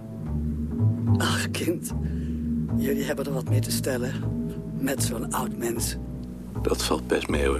Ach, kind. Jullie hebben er wat mee te stellen. Met zo'n oud mens. Dat valt best mee, hoor.